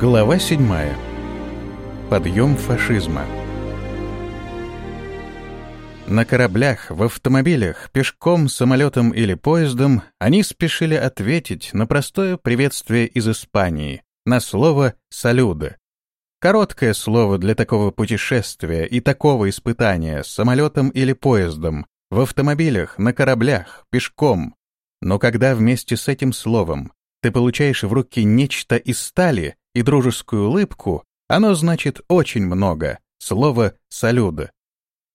Глава 7. Подъем фашизма. На кораблях, в автомобилях, пешком, самолетом или поездом они спешили ответить на простое приветствие из Испании, на слово «салюда». Короткое слово для такого путешествия и такого испытания с самолетом или поездом, в автомобилях, на кораблях, пешком. Но когда вместе с этим словом ты получаешь в руки нечто из стали, и дружескую улыбку, оно значит очень много, слово «салюда».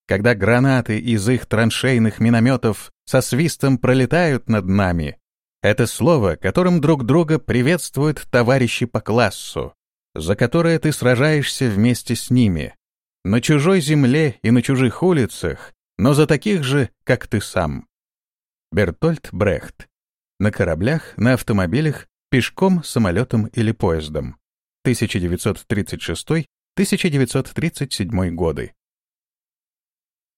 Когда гранаты из их траншейных минометов со свистом пролетают над нами, это слово, которым друг друга приветствуют товарищи по классу, за которое ты сражаешься вместе с ними, на чужой земле и на чужих улицах, но за таких же, как ты сам. Бертольд Брехт. На кораблях, на автомобилях, пешком, самолетом или поездом. 1936-1937 годы.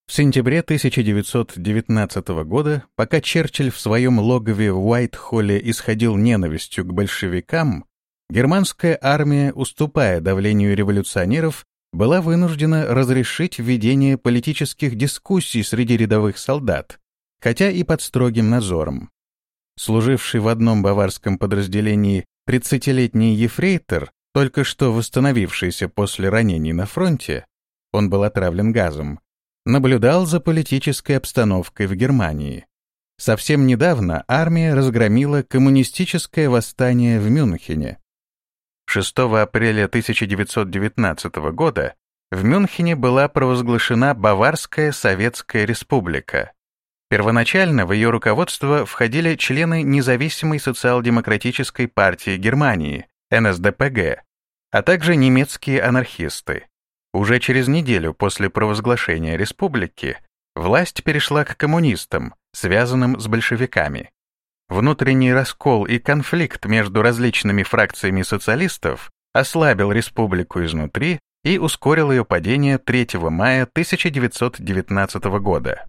В сентябре 1919 года, пока Черчилль в своем логове в Уайт-Холле исходил ненавистью к большевикам, германская армия, уступая давлению революционеров, была вынуждена разрешить введение политических дискуссий среди рядовых солдат, хотя и под строгим надзором. Служивший в одном баварском подразделении 30-летний ефрейтор только что восстановившийся после ранений на фронте, он был отравлен газом, наблюдал за политической обстановкой в Германии. Совсем недавно армия разгромила коммунистическое восстание в Мюнхене. 6 апреля 1919 года в Мюнхене была провозглашена Баварская Советская Республика. Первоначально в ее руководство входили члены независимой социал-демократической партии Германии, НСДПГ, а также немецкие анархисты. Уже через неделю после провозглашения республики власть перешла к коммунистам, связанным с большевиками. Внутренний раскол и конфликт между различными фракциями социалистов ослабил республику изнутри и ускорил ее падение 3 мая 1919 года.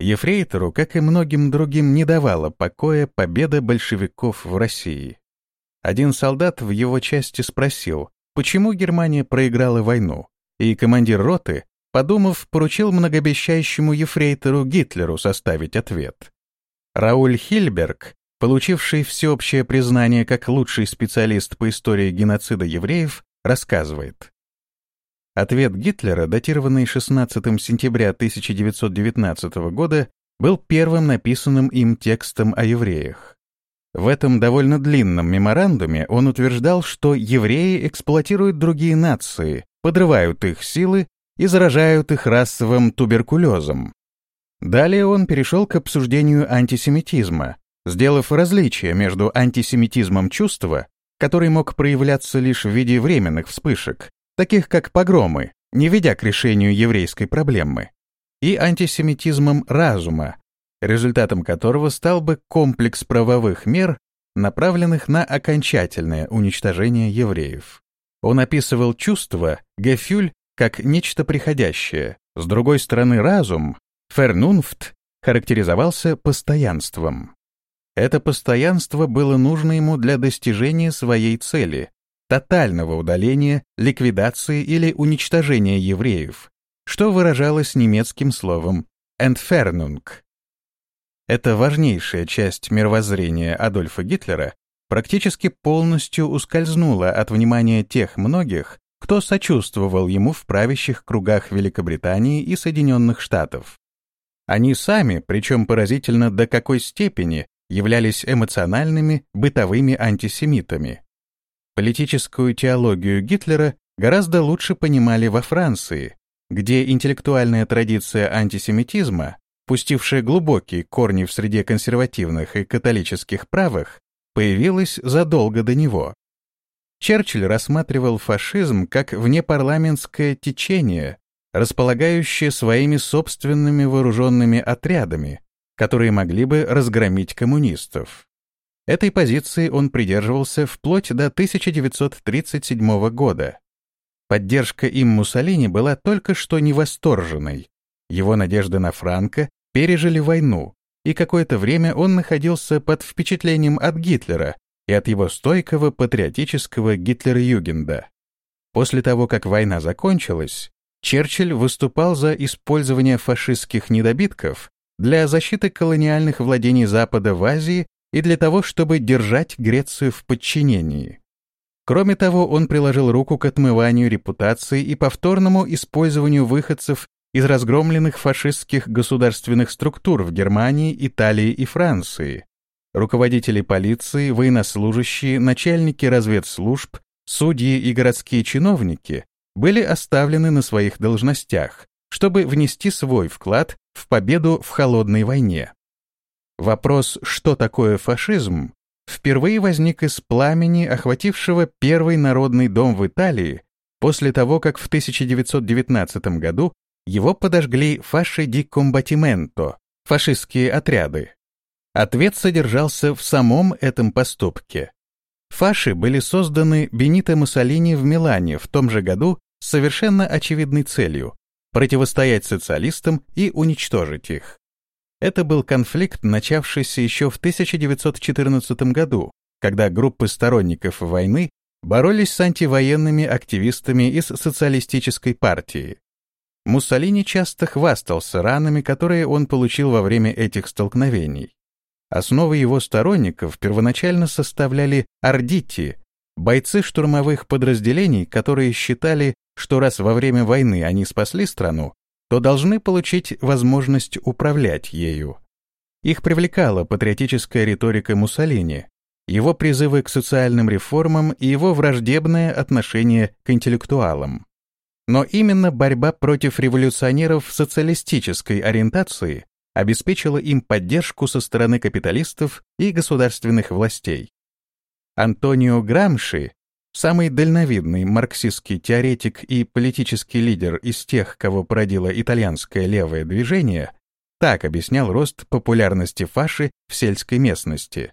Ефрейтору, как и многим другим, не давала покоя победа большевиков в России. Один солдат в его части спросил, почему Германия проиграла войну, и командир роты, подумав, поручил многообещающему ефрейтору Гитлеру составить ответ. Рауль Хильберг, получивший всеобщее признание как лучший специалист по истории геноцида евреев, рассказывает. Ответ Гитлера, датированный 16 сентября 1919 года, был первым написанным им текстом о евреях. В этом довольно длинном меморандуме он утверждал, что евреи эксплуатируют другие нации, подрывают их силы и заражают их расовым туберкулезом. Далее он перешел к обсуждению антисемитизма, сделав различие между антисемитизмом чувства, который мог проявляться лишь в виде временных вспышек, таких как погромы, не ведя к решению еврейской проблемы, и антисемитизмом разума, результатом которого стал бы комплекс правовых мер, направленных на окончательное уничтожение евреев. Он описывал чувство, гефюль, как нечто приходящее. С другой стороны, разум, фернунфт, характеризовался постоянством. Это постоянство было нужно ему для достижения своей цели — тотального удаления, ликвидации или уничтожения евреев, что выражалось немецким словом «entfernung» Эта важнейшая часть мировоззрения Адольфа Гитлера практически полностью ускользнула от внимания тех многих, кто сочувствовал ему в правящих кругах Великобритании и Соединенных Штатов. Они сами, причем поразительно до какой степени, являлись эмоциональными, бытовыми антисемитами. Политическую теологию Гитлера гораздо лучше понимали во Франции, где интеллектуальная традиция антисемитизма пустившая глубокие корни в среде консервативных и католических правых, появилась задолго до него. Черчилль рассматривал фашизм как внепарламентское течение, располагающее своими собственными вооруженными отрядами, которые могли бы разгромить коммунистов. Этой позиции он придерживался вплоть до 1937 года. Поддержка им Муссолини была только что невосторженной, его надежды на Франко пережили войну, и какое-то время он находился под впечатлением от Гитлера, и от его стойкого патриотического Гитлер-Югенда. После того, как война закончилась, Черчилль выступал за использование фашистских недобитков для защиты колониальных владений Запада в Азии и для того, чтобы держать Грецию в подчинении. Кроме того, он приложил руку к отмыванию репутации и повторному использованию выходцев из разгромленных фашистских государственных структур в Германии, Италии и Франции. Руководители полиции, военнослужащие, начальники разведслужб, судьи и городские чиновники были оставлены на своих должностях, чтобы внести свой вклад в победу в холодной войне. Вопрос, что такое фашизм, впервые возник из пламени, охватившего первый народный дом в Италии после того, как в 1919 году его подожгли фаши ди комбатименто, фашистские отряды. Ответ содержался в самом этом поступке. Фаши были созданы Бенито Муссолини в Милане в том же году с совершенно очевидной целью — противостоять социалистам и уничтожить их. Это был конфликт, начавшийся еще в 1914 году, когда группы сторонников войны боролись с антивоенными активистами из социалистической партии. Муссолини часто хвастался ранами, которые он получил во время этих столкновений. Основы его сторонников первоначально составляли ордити, бойцы штурмовых подразделений, которые считали, что раз во время войны они спасли страну, то должны получить возможность управлять ею. Их привлекала патриотическая риторика Муссолини, его призывы к социальным реформам и его враждебное отношение к интеллектуалам. Но именно борьба против революционеров социалистической ориентации обеспечила им поддержку со стороны капиталистов и государственных властей. Антонио Грамши, самый дальновидный марксистский теоретик и политический лидер из тех, кого породило итальянское левое движение, так объяснял рост популярности фаши в сельской местности.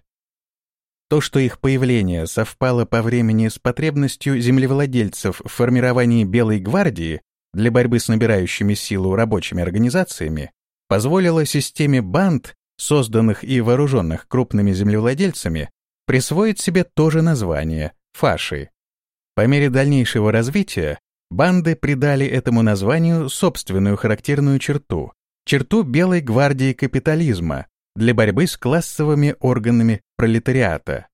То, что их появление совпало по времени с потребностью землевладельцев в формировании Белой гвардии для борьбы с набирающими силу рабочими организациями, позволило системе банд, созданных и вооруженных крупными землевладельцами, присвоить себе то же название — фаши. По мере дальнейшего развития банды придали этому названию собственную характерную черту — черту Белой гвардии капитализма, для борьбы с классовыми органами пролетариата.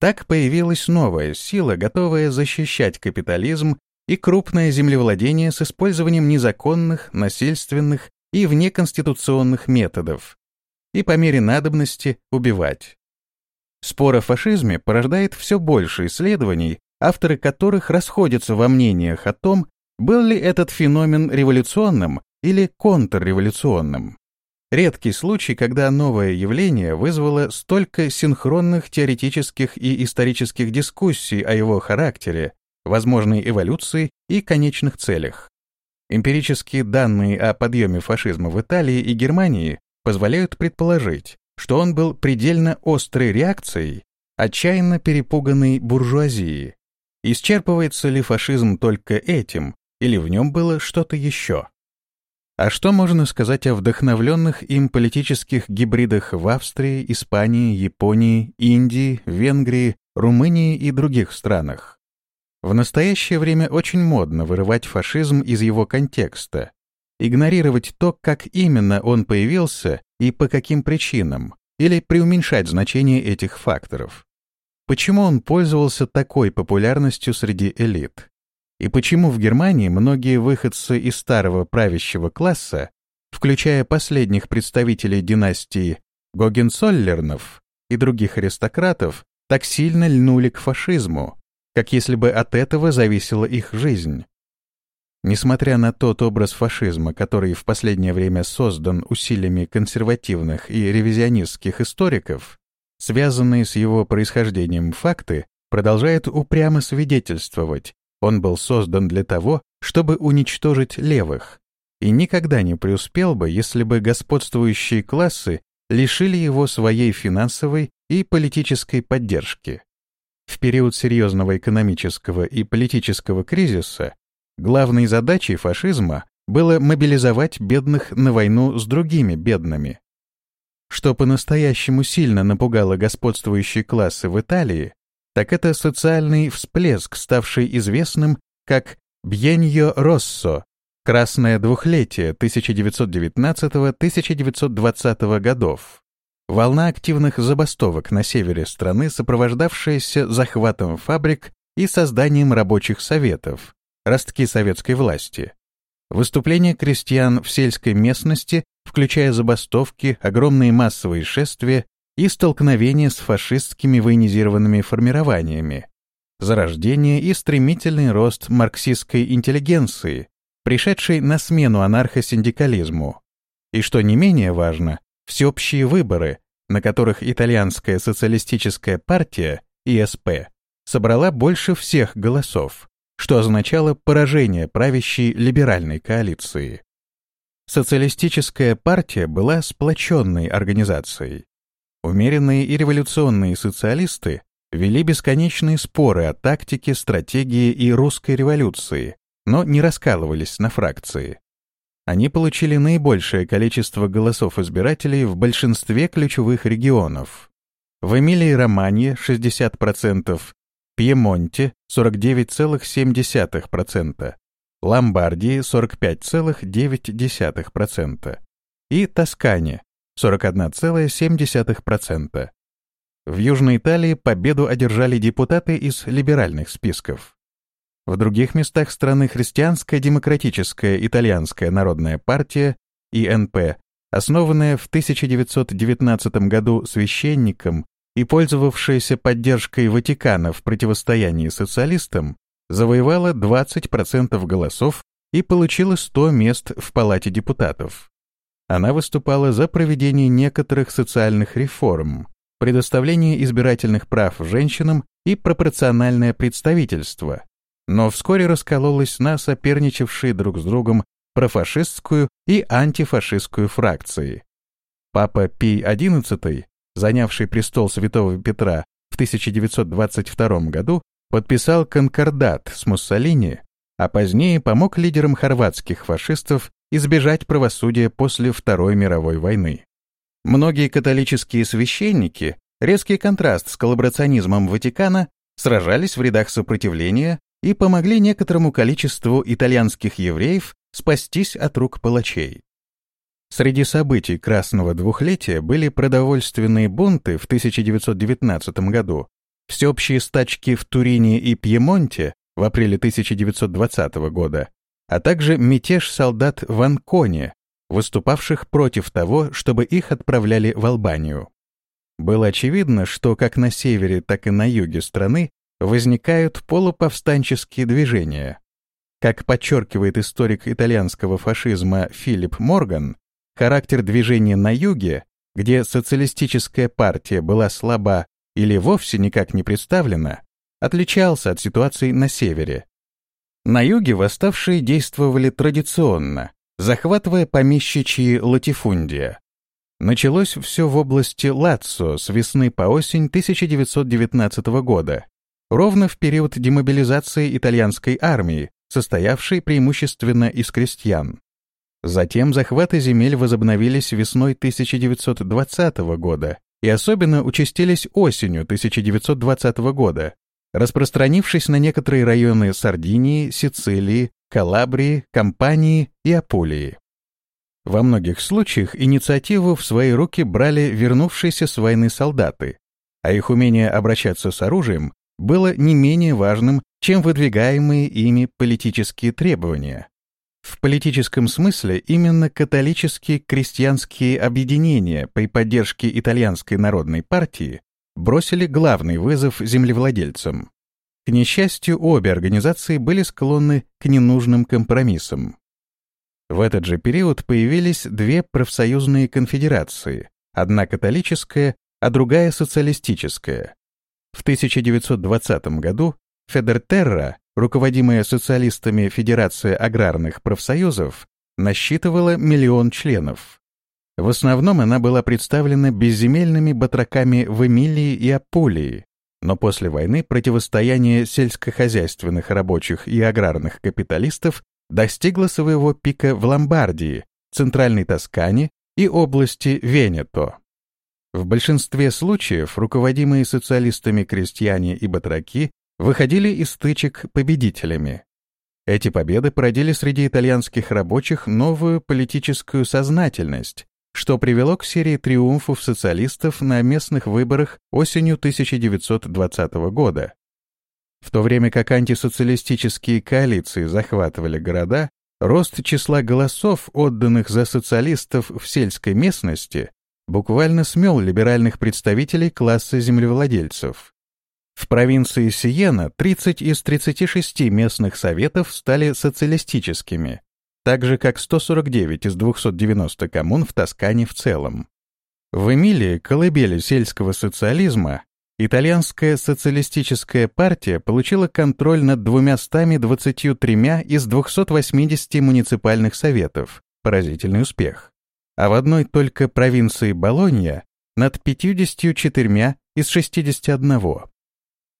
Так появилась новая сила, готовая защищать капитализм и крупное землевладение с использованием незаконных, насильственных и внеконституционных методов, и по мере надобности убивать. Спор о фашизме порождает все больше исследований, авторы которых расходятся во мнениях о том, был ли этот феномен революционным или контрреволюционным. Редкий случай, когда новое явление вызвало столько синхронных теоретических и исторических дискуссий о его характере, возможной эволюции и конечных целях. Эмпирические данные о подъеме фашизма в Италии и Германии позволяют предположить, что он был предельно острой реакцией отчаянно перепуганной буржуазии. Исчерпывается ли фашизм только этим, или в нем было что-то еще? А что можно сказать о вдохновленных им политических гибридах в Австрии, Испании, Японии, Индии, Венгрии, Румынии и других странах? В настоящее время очень модно вырывать фашизм из его контекста, игнорировать то, как именно он появился и по каким причинам, или преуменьшать значение этих факторов. Почему он пользовался такой популярностью среди элит? И почему в Германии многие выходцы из старого правящего класса, включая последних представителей династии Гогенцоллернов и других аристократов, так сильно льнули к фашизму, как если бы от этого зависела их жизнь? Несмотря на тот образ фашизма, который в последнее время создан усилиями консервативных и ревизионистских историков, связанные с его происхождением факты продолжают упрямо свидетельствовать он был создан для того, чтобы уничтожить левых, и никогда не преуспел бы, если бы господствующие классы лишили его своей финансовой и политической поддержки. В период серьезного экономического и политического кризиса главной задачей фашизма было мобилизовать бедных на войну с другими бедными. что по-настоящему сильно напугало господствующие классы в Италии, так это социальный всплеск, ставший известным как «Бьеньо Россо» — «Красное двухлетие» 1919-1920 годов. Волна активных забастовок на севере страны, сопровождавшаяся захватом фабрик и созданием рабочих советов, ростки советской власти. Выступления крестьян в сельской местности, включая забастовки, огромные массовые шествия и столкновения с фашистскими военизированными формированиями, зарождение и стремительный рост марксистской интеллигенции, пришедшей на смену анархосиндикализму. И что не менее важно, всеобщие выборы, на которых итальянская социалистическая партия, ИСП, собрала больше всех голосов, что означало поражение правящей либеральной коалиции. Социалистическая партия была сплоченной организацией. Умеренные и революционные социалисты вели бесконечные споры о тактике, стратегии и русской революции, но не раскалывались на фракции. Они получили наибольшее количество голосов избирателей в большинстве ключевых регионов. В Эмилии-Романье 60%, Пьемонте 49,7%, Ломбардии 45,9% и Тоскане 41,7%. В Южной Италии победу одержали депутаты из либеральных списков. В других местах страны христианская демократическая итальянская народная партия ИНП, основанная в 1919 году священником и пользовавшаяся поддержкой Ватикана в противостоянии социалистам, завоевала 20% голосов и получила 100 мест в Палате депутатов. Она выступала за проведение некоторых социальных реформ, предоставление избирательных прав женщинам и пропорциональное представительство, но вскоре раскололась на соперничавшие друг с другом профашистскую и антифашистскую фракции. Папа Пий XI, занявший престол святого Петра в 1922 году, подписал конкордат с Муссолини, а позднее помог лидерам хорватских фашистов избежать правосудия после Второй мировой войны. Многие католические священники, резкий контраст с коллаборационизмом Ватикана, сражались в рядах сопротивления и помогли некоторому количеству итальянских евреев спастись от рук палачей. Среди событий Красного двухлетия были продовольственные бунты в 1919 году, всеобщие стачки в Турине и Пьемонте в апреле 1920 года, а также мятеж солдат в Анконе, выступавших против того, чтобы их отправляли в Албанию. Было очевидно, что как на севере, так и на юге страны возникают полуповстанческие движения. Как подчеркивает историк итальянского фашизма Филипп Морган, характер движения на юге, где социалистическая партия была слаба или вовсе никак не представлена, отличался от ситуации на севере. На юге восставшие действовали традиционно, захватывая помещичьи латифундия. Началось все в области Лацо с весны по осень 1919 года, ровно в период демобилизации итальянской армии, состоявшей преимущественно из крестьян. Затем захваты земель возобновились весной 1920 года и особенно участились осенью 1920 года, распространившись на некоторые районы Сардинии, Сицилии, Калабрии, Кампании и Апулии. Во многих случаях инициативу в свои руки брали вернувшиеся с войны солдаты, а их умение обращаться с оружием было не менее важным, чем выдвигаемые ими политические требования. В политическом смысле именно католические крестьянские объединения при поддержке итальянской народной партии бросили главный вызов землевладельцам. К несчастью, обе организации были склонны к ненужным компромиссам. В этот же период появились две профсоюзные конфедерации, одна католическая, а другая социалистическая, в 1920 году Федертерра, руководимая социалистами Федерация аграрных профсоюзов, насчитывала миллион членов. В основном она была представлена безземельными батраками в Эмилии и Апулии, но после войны противостояние сельскохозяйственных рабочих и аграрных капиталистов достигло своего пика в Ломбардии, Центральной Тоскане и области Венето. В большинстве случаев руководимые социалистами крестьяне и батраки выходили из стычек победителями. Эти победы породили среди итальянских рабочих новую политическую сознательность, что привело к серии триумфов социалистов на местных выборах осенью 1920 года. В то время как антисоциалистические коалиции захватывали города, рост числа голосов, отданных за социалистов в сельской местности, буквально смел либеральных представителей класса землевладельцев. В провинции Сиена 30 из 36 местных советов стали социалистическими, так же как 149 из 290 коммун в Тоскане в целом. В Эмилии, колыбели сельского социализма, итальянская социалистическая партия получила контроль над 223 из 280 муниципальных советов, поразительный успех. А в одной только провинции Болонья над 54 из 61.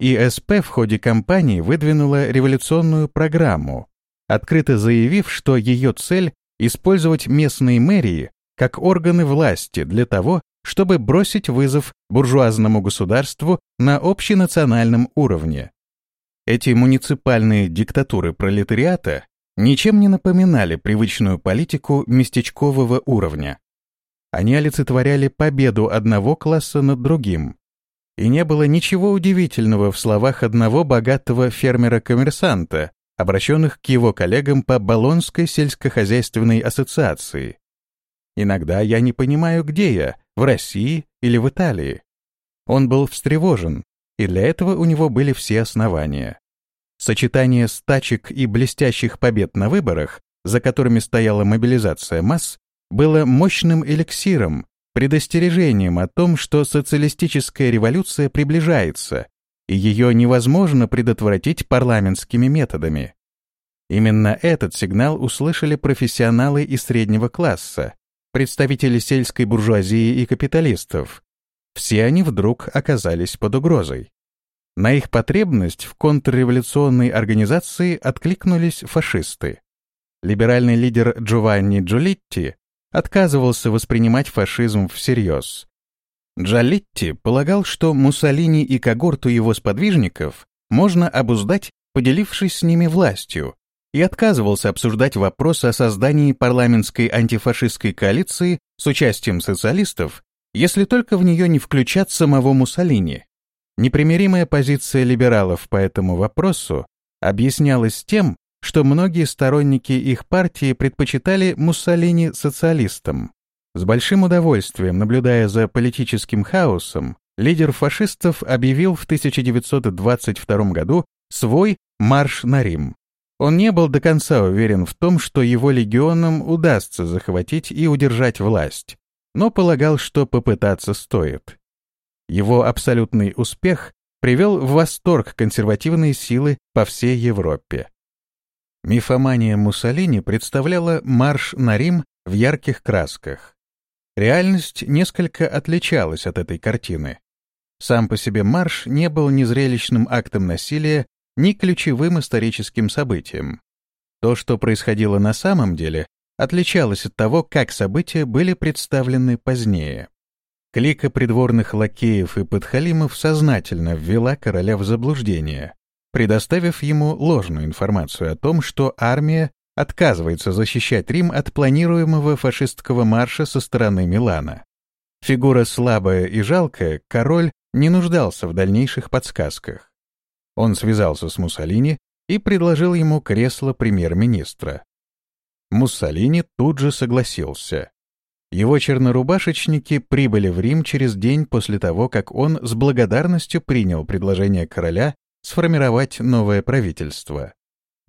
ИСП в ходе кампании выдвинула революционную программу, открыто заявив, что ее цель — использовать местные мэрии как органы власти для того, чтобы бросить вызов буржуазному государству на общенациональном уровне. Эти муниципальные диктатуры пролетариата ничем не напоминали привычную политику местечкового уровня. Они олицетворяли победу одного класса над другим, и не было ничего удивительного в словах одного богатого фермера-коммерсанта, обращенных к его коллегам по Болонской сельскохозяйственной ассоциации. «Иногда я не понимаю, где я, в России или в Италии». Он был встревожен, и для этого у него были все основания. Сочетание стачек и блестящих побед на выборах, за которыми стояла мобилизация масс, было мощным эликсиром, предостережением о том, что социалистическая революция приближается, и ее невозможно предотвратить парламентскими методами. Именно этот сигнал услышали профессионалы из среднего класса, представители сельской буржуазии и капиталистов. Все они вдруг оказались под угрозой. На их потребность в контрреволюционной организации откликнулись фашисты. Либеральный лидер Джованни Джулитти отказывался воспринимать фашизм всерьез. Джалитти полагал, что Муссолини и когорту его сподвижников можно обуздать, поделившись с ними властью, и отказывался обсуждать вопрос о создании парламентской антифашистской коалиции с участием социалистов, если только в нее не включат самого Муссолини. Непримиримая позиция либералов по этому вопросу объяснялась тем, что многие сторонники их партии предпочитали Муссолини социалистам. С большим удовольствием, наблюдая за политическим хаосом, лидер фашистов объявил в 1922 году свой «Марш на Рим». Он не был до конца уверен в том, что его легионам удастся захватить и удержать власть, но полагал, что попытаться стоит. Его абсолютный успех привел в восторг консервативные силы по всей Европе. Мифомания Муссолини представляла марш на Рим в ярких красках. Реальность несколько отличалась от этой картины. Сам по себе марш не был ни зрелищным актом насилия, ни ключевым историческим событием. То, что происходило на самом деле, отличалось от того, как события были представлены позднее. Клика придворных лакеев и подхалимов сознательно ввела короля в заблуждение, предоставив ему ложную информацию о том, что армия отказывается защищать Рим от планируемого фашистского марша со стороны Милана. Фигура слабая и жалкая, король не нуждался в дальнейших подсказках. Он связался с Муссолини и предложил ему кресло премьер-министра. Муссолини тут же согласился. Его чернорубашечники прибыли в Рим через день после того, как он с благодарностью принял предложение короля сформировать новое правительство.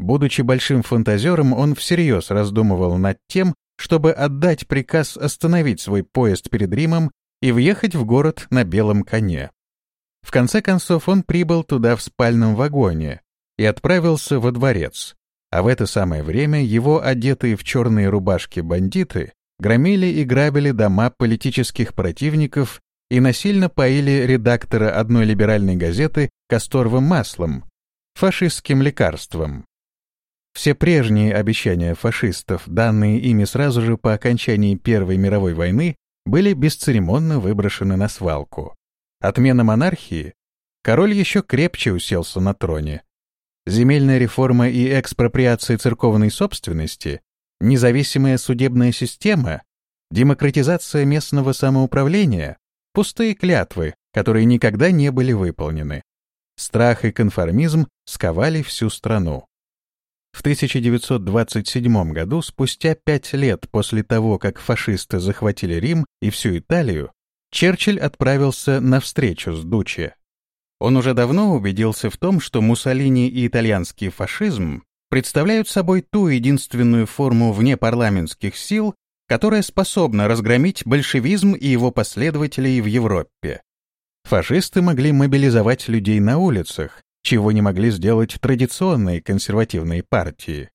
Будучи большим фантазером, он всерьез раздумывал над тем, чтобы отдать приказ остановить свой поезд перед Римом и въехать в город на белом коне. В конце концов он прибыл туда в спальном вагоне и отправился во дворец, а в это самое время его одетые в черные рубашки бандиты громили и грабили дома политических противников и насильно поили редактора одной либеральной газеты касторовым маслом, фашистским лекарством. Все прежние обещания фашистов, данные ими сразу же по окончании Первой мировой войны, были бесцеремонно выброшены на свалку. Отмена монархии, король еще крепче уселся на троне. Земельная реформа и экспроприация церковной собственности, независимая судебная система, демократизация местного самоуправления — пустые клятвы, которые никогда не были выполнены. Страх и конформизм сковали всю страну. В 1927 году, спустя пять лет после того, как фашисты захватили Рим и всю Италию, Черчилль отправился на встречу с Дуччи. Он уже давно убедился в том, что Муссолини и итальянский фашизм представляют собой ту единственную форму внепарламентских сил, которая способна разгромить большевизм и его последователей в Европе. Фашисты могли мобилизовать людей на улицах, чего не могли сделать традиционные консервативные партии.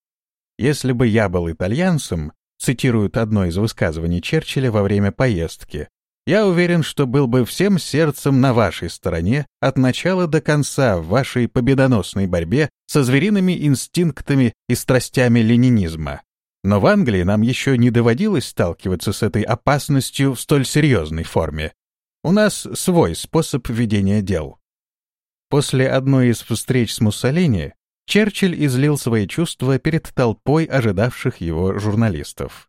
«Если бы я был итальянцем», цитирует одно из высказываний Черчилля во время поездки, «я уверен, что был бы всем сердцем на вашей стороне от начала до конца в вашей победоносной борьбе со звериными инстинктами и страстями ленинизма. Но в Англии нам еще не доводилось сталкиваться с этой опасностью в столь серьезной форме. У нас свой способ ведения дел. После одной из встреч с Муссолини Черчилль излил свои чувства перед толпой ожидавших его журналистов.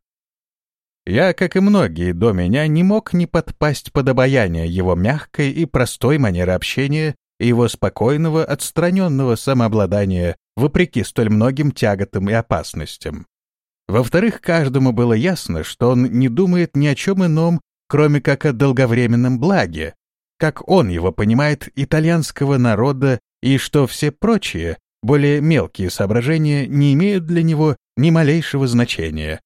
Я, как и многие до меня, не мог не подпасть под обаяние его мягкой и простой манеры общения и его спокойного, отстраненного самообладания вопреки столь многим тяготам и опасностям. Во-вторых, каждому было ясно, что он не думает ни о чем ином, кроме как о долговременном благе, как он его понимает, итальянского народа, и что все прочие, более мелкие соображения не имеют для него ни малейшего значения.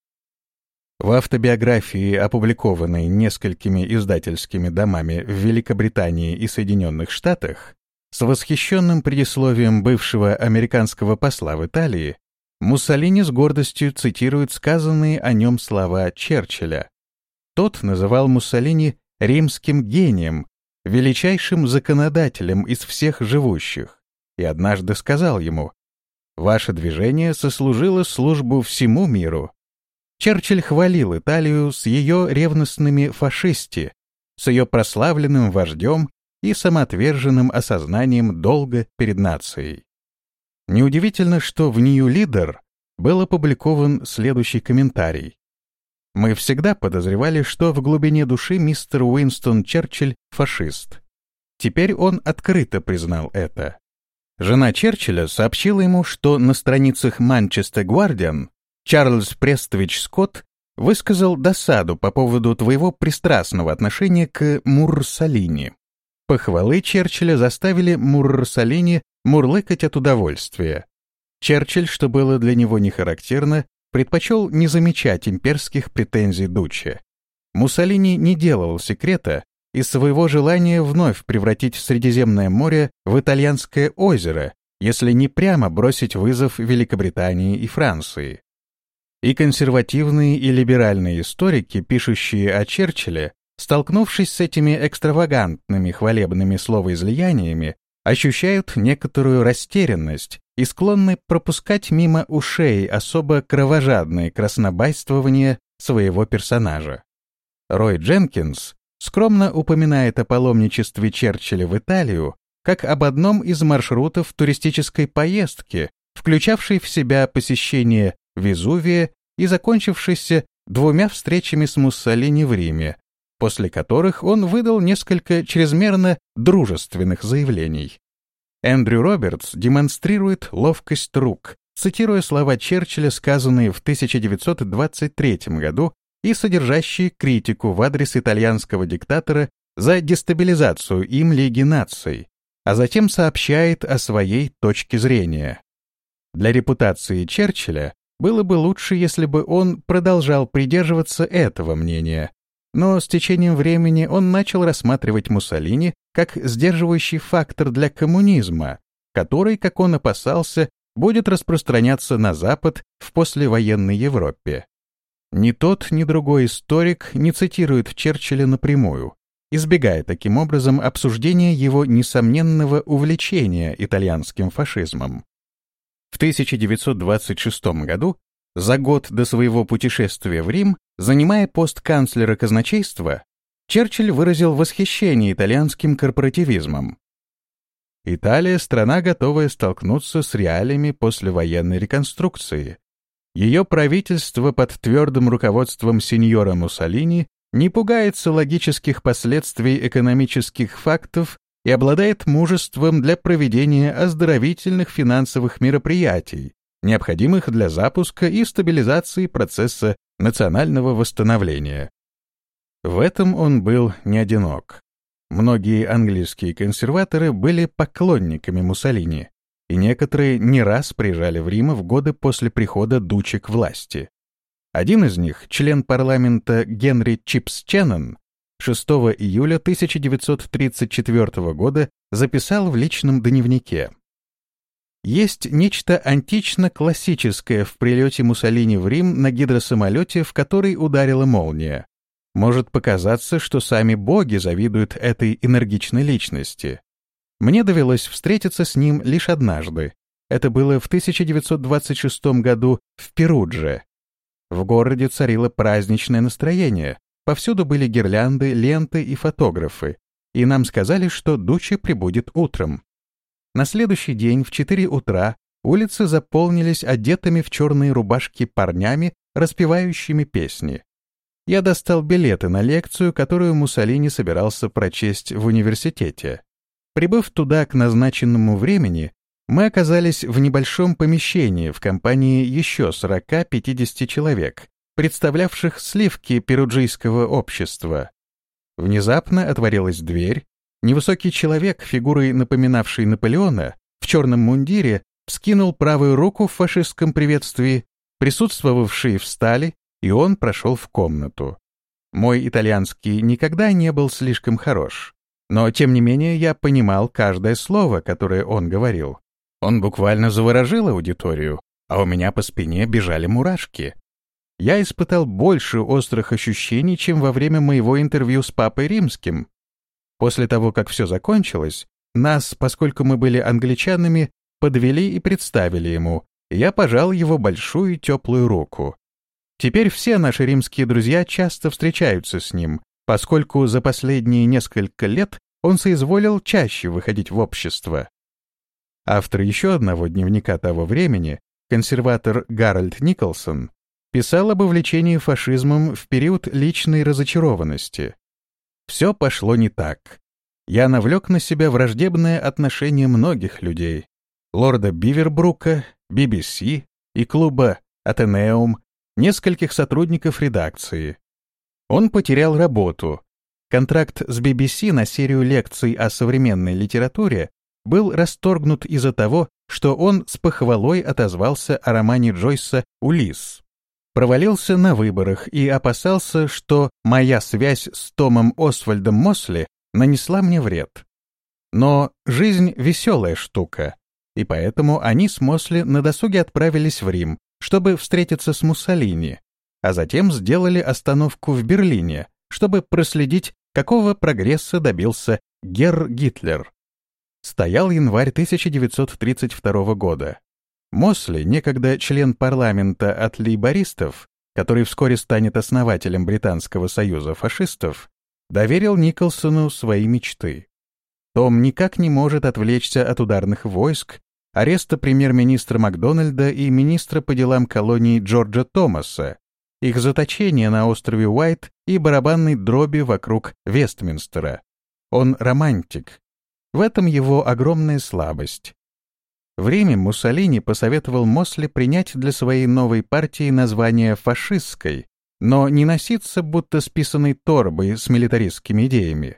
В автобиографии, опубликованной несколькими издательскими домами в Великобритании и Соединенных Штатах, с восхищенным предисловием бывшего американского посла в Италии, Муссолини с гордостью цитирует сказанные о нем слова Черчилля. Тот называл Муссолини римским гением, величайшим законодателем из всех живущих, и однажды сказал ему, «Ваше движение сослужило службу всему миру». Черчилль хвалил Италию с ее ревностными фашисти, с ее прославленным вождем и самоотверженным осознанием долга перед нацией. Неудивительно, что в Leader был опубликован следующий комментарий. Мы всегда подозревали, что в глубине души мистер Уинстон Черчилль — фашист. Теперь он открыто признал это. Жена Черчилля сообщила ему, что на страницах Манчестер Гвардиан Чарльз Престович Скотт высказал досаду по поводу твоего пристрастного отношения к Мурсалини. Похвалы Черчилля заставили Мурсалини мурлыкать от удовольствия. Черчилль, что было для него не характерно, предпочел не замечать имперских претензий Дуччи. Муссолини не делал секрета из своего желания вновь превратить Средиземное море в итальянское озеро, если не прямо бросить вызов Великобритании и Франции. И консервативные и либеральные историки, пишущие о Черчилле, столкнувшись с этими экстравагантными хвалебными словоизлияниями, ощущают некоторую растерянность и склонны пропускать мимо ушей особо кровожадные краснобайствования своего персонажа. Рой Дженкинс скромно упоминает о паломничестве Черчилля в Италию как об одном из маршрутов туристической поездки, включавшей в себя посещение Везувия и закончившейся двумя встречами с Муссолини в Риме, после которых он выдал несколько чрезмерно дружественных заявлений. Эндрю Робертс демонстрирует ловкость рук, цитируя слова Черчилля, сказанные в 1923 году и содержащие критику в адрес итальянского диктатора за дестабилизацию им Лиги наций, а затем сообщает о своей точке зрения. Для репутации Черчилля было бы лучше, если бы он продолжал придерживаться этого мнения, но с течением времени он начал рассматривать Муссолини как сдерживающий фактор для коммунизма, который, как он опасался, будет распространяться на Запад в послевоенной Европе. Ни тот, ни другой историк не цитирует Черчилля напрямую, избегая таким образом обсуждения его несомненного увлечения итальянским фашизмом. В 1926 году, за год до своего путешествия в Рим, Занимая пост канцлера казначейства, Черчилль выразил восхищение итальянским корпоративизмом. Италия — страна, готовая столкнуться с реалиями послевоенной реконструкции. Ее правительство под твердым руководством сеньора Муссолини не пугается логических последствий экономических фактов и обладает мужеством для проведения оздоровительных финансовых мероприятий, необходимых для запуска и стабилизации процесса национального восстановления. В этом он был не одинок. Многие английские консерваторы были поклонниками Муссолини, и некоторые не раз приезжали в Рим в годы после прихода Дучи к власти. Один из них, член парламента Генри Чипс Ченнон, 6 июля 1934 года записал в личном дневнике. Есть нечто антично-классическое в прилете Муссолини в Рим на гидросамолете, в который ударила молния. Может показаться, что сами боги завидуют этой энергичной личности. Мне довелось встретиться с ним лишь однажды. Это было в 1926 году в Перудже. В городе царило праздничное настроение. Повсюду были гирлянды, ленты и фотографы. И нам сказали, что Дучи прибудет утром. На следующий день в 4 утра улицы заполнились одетыми в черные рубашки парнями, распевающими песни. Я достал билеты на лекцию, которую Муссолини собирался прочесть в университете. Прибыв туда к назначенному времени, мы оказались в небольшом помещении в компании еще 40-50 человек, представлявших сливки перуджийского общества. Внезапно отворилась дверь, Невысокий человек, фигурой напоминавший Наполеона, в черном мундире, вскинул правую руку в фашистском приветствии, присутствовавшие встали, и он прошел в комнату. Мой итальянский никогда не был слишком хорош, но, тем не менее, я понимал каждое слово, которое он говорил. Он буквально заворожил аудиторию, а у меня по спине бежали мурашки. Я испытал больше острых ощущений, чем во время моего интервью с Папой Римским, После того, как все закончилось, нас, поскольку мы были англичанами, подвели и представили ему. Я пожал его большую теплую руку. Теперь все наши римские друзья часто встречаются с ним, поскольку за последние несколько лет он соизволил чаще выходить в общество. Автор еще одного дневника того времени, консерватор Гарольд Николсон, писал об увлечении фашизмом в период личной разочарованности. Все пошло не так. Я навлек на себя враждебное отношение многих людей. Лорда Бивербрука, BBC и клуба Атенеум, нескольких сотрудников редакции. Он потерял работу. Контракт с BBC на серию лекций о современной литературе был расторгнут из-за того, что он с похвалой отозвался о романе Джойса «Улисс» провалился на выборах и опасался, что моя связь с Томом Освальдом Мосли нанесла мне вред. Но жизнь — веселая штука, и поэтому они с Мосли на досуге отправились в Рим, чтобы встретиться с Муссолини, а затем сделали остановку в Берлине, чтобы проследить, какого прогресса добился Герр Гитлер. Стоял январь 1932 года. Мосли, некогда член парламента от лейбористов, который вскоре станет основателем Британского союза фашистов, доверил Николсону свои мечты. Том никак не может отвлечься от ударных войск, ареста премьер-министра Макдональда и министра по делам колонии Джорджа Томаса, их заточения на острове Уайт и барабанной дроби вокруг Вестминстера. Он романтик. В этом его огромная слабость. В Риме Муссолини посоветовал Мосли принять для своей новой партии название фашистской, но не носиться будто списанной торбой с милитаристскими идеями.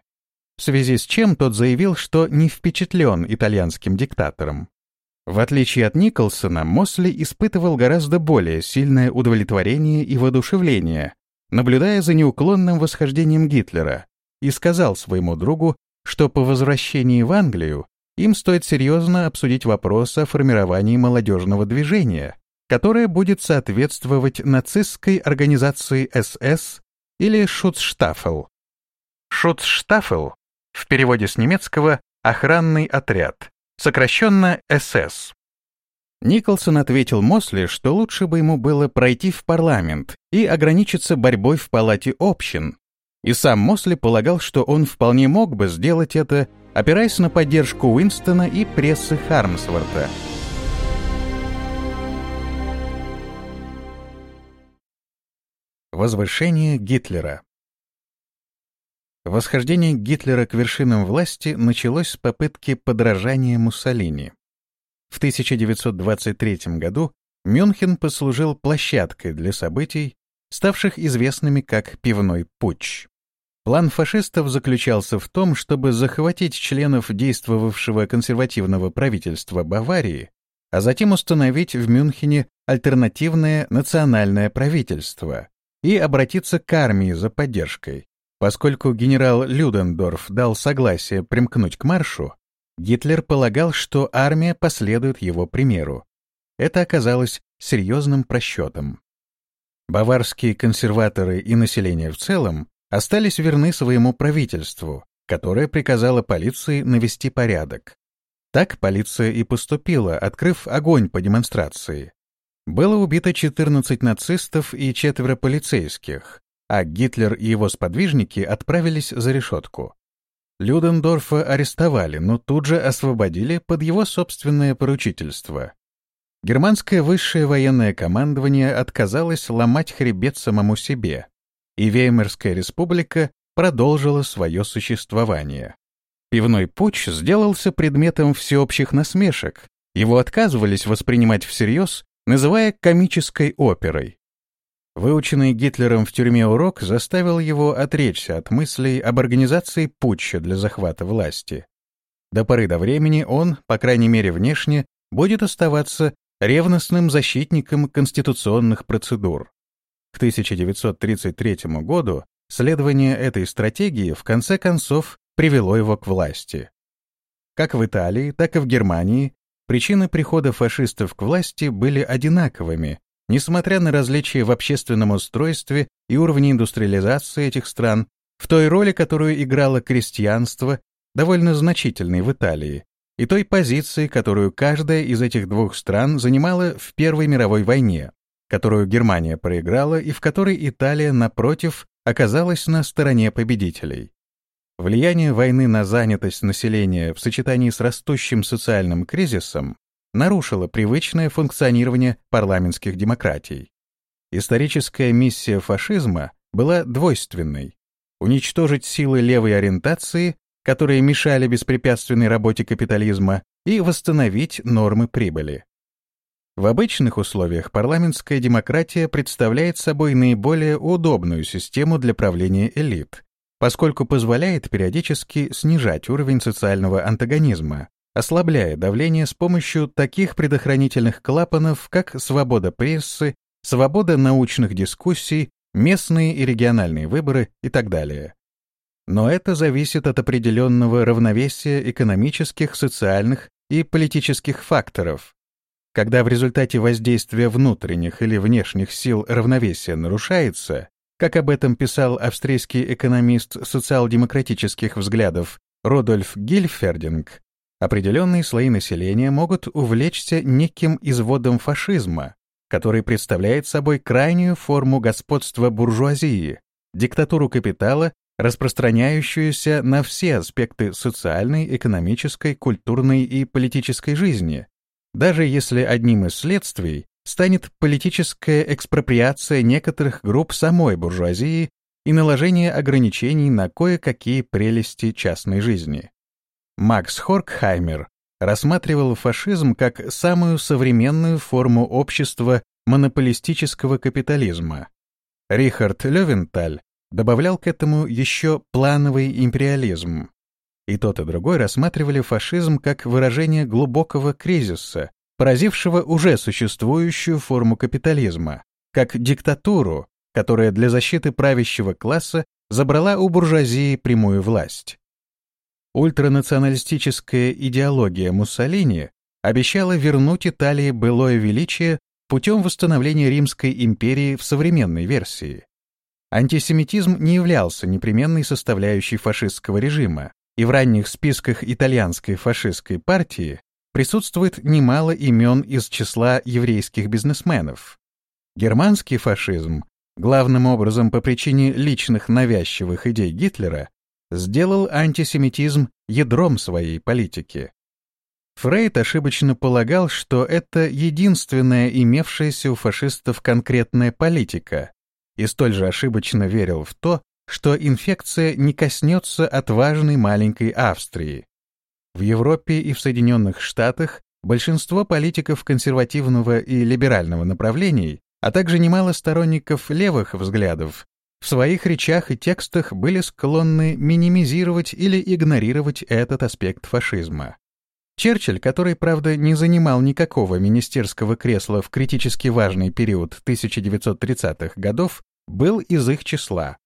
В связи с чем тот заявил, что не впечатлен итальянским диктатором. В отличие от Николсона, Мосли испытывал гораздо более сильное удовлетворение и воодушевление, наблюдая за неуклонным восхождением Гитлера, и сказал своему другу, что по возвращении в Англию им стоит серьезно обсудить вопрос о формировании молодежного движения, которое будет соответствовать нацистской организации СС или Шуцштаффел. Шуцштаффел в переводе с немецкого «охранный отряд», сокращенно СС. Николсон ответил Мосли, что лучше бы ему было пройти в парламент и ограничиться борьбой в палате общин. И сам Мосли полагал, что он вполне мог бы сделать это, опираясь на поддержку Уинстона и прессы Хармсворта. Возвышение Гитлера Восхождение Гитлера к вершинам власти началось с попытки подражания Муссолини. В 1923 году Мюнхен послужил площадкой для событий, ставших известными как «пивной путч». План фашистов заключался в том, чтобы захватить членов действовавшего консервативного правительства Баварии, а затем установить в Мюнхене альтернативное национальное правительство и обратиться к армии за поддержкой. Поскольку генерал Людендорф дал согласие примкнуть к маршу, Гитлер полагал, что армия последует его примеру. Это оказалось серьезным просчетом. Баварские консерваторы и население в целом остались верны своему правительству, которое приказало полиции навести порядок. Так полиция и поступила, открыв огонь по демонстрации. Было убито 14 нацистов и четверо полицейских, а Гитлер и его сподвижники отправились за решетку. Людендорфа арестовали, но тут же освободили под его собственное поручительство. Германское высшее военное командование отказалось ломать хребет самому себе, и Веймарская республика продолжила свое существование. Пивной путч сделался предметом всеобщих насмешек, его отказывались воспринимать всерьез, называя комической оперой. Выученный Гитлером в тюрьме урок заставил его отречься от мыслей об организации путча для захвата власти. До поры до времени он, по крайней мере внешне, будет оставаться ревностным защитником конституционных процедур. К 1933 году следование этой стратегии в конце концов привело его к власти. Как в Италии, так и в Германии причины прихода фашистов к власти были одинаковыми Несмотря на различия в общественном устройстве и уровне индустриализации этих стран, в той роли, которую играло крестьянство, довольно значительной в Италии, и той позиции, которую каждая из этих двух стран занимала в Первой мировой войне, которую Германия проиграла и в которой Италия, напротив, оказалась на стороне победителей. Влияние войны на занятость населения в сочетании с растущим социальным кризисом нарушила привычное функционирование парламентских демократий. Историческая миссия фашизма была двойственной — уничтожить силы левой ориентации, которые мешали беспрепятственной работе капитализма, и восстановить нормы прибыли. В обычных условиях парламентская демократия представляет собой наиболее удобную систему для правления элит, поскольку позволяет периодически снижать уровень социального антагонизма, ослабляя давление с помощью таких предохранительных клапанов, как свобода прессы, свобода научных дискуссий, местные и региональные выборы и так далее. Но это зависит от определенного равновесия экономических, социальных и политических факторов. Когда в результате воздействия внутренних или внешних сил равновесие нарушается, как об этом писал австрийский экономист социал-демократических взглядов Родольф Гильфердинг, определенные слои населения могут увлечься неким изводом фашизма, который представляет собой крайнюю форму господства буржуазии, диктатуру капитала, распространяющуюся на все аспекты социальной, экономической, культурной и политической жизни, даже если одним из следствий станет политическая экспроприация некоторых групп самой буржуазии и наложение ограничений на кое-какие прелести частной жизни. Макс Хоркхаймер рассматривал фашизм как самую современную форму общества монополистического капитализма. Рихард Левенталь добавлял к этому еще плановый империализм. И тот и другой рассматривали фашизм как выражение глубокого кризиса, поразившего уже существующую форму капитализма, как диктатуру, которая для защиты правящего класса забрала у буржуазии прямую власть. Ультранационалистическая идеология Муссолини обещала вернуть Италии былое величие путем восстановления Римской империи в современной версии. Антисемитизм не являлся непременной составляющей фашистского режима, и в ранних списках итальянской фашистской партии присутствует немало имен из числа еврейских бизнесменов. Германский фашизм, главным образом по причине личных навязчивых идей Гитлера, сделал антисемитизм ядром своей политики. Фрейд ошибочно полагал, что это единственная имевшаяся у фашистов конкретная политика, и столь же ошибочно верил в то, что инфекция не коснется отважной маленькой Австрии. В Европе и в Соединенных Штатах большинство политиков консервативного и либерального направлений, а также немало сторонников левых взглядов, в своих речах и текстах были склонны минимизировать или игнорировать этот аспект фашизма. Черчилль, который, правда, не занимал никакого министерского кресла в критически важный период 1930-х годов, был из их числа.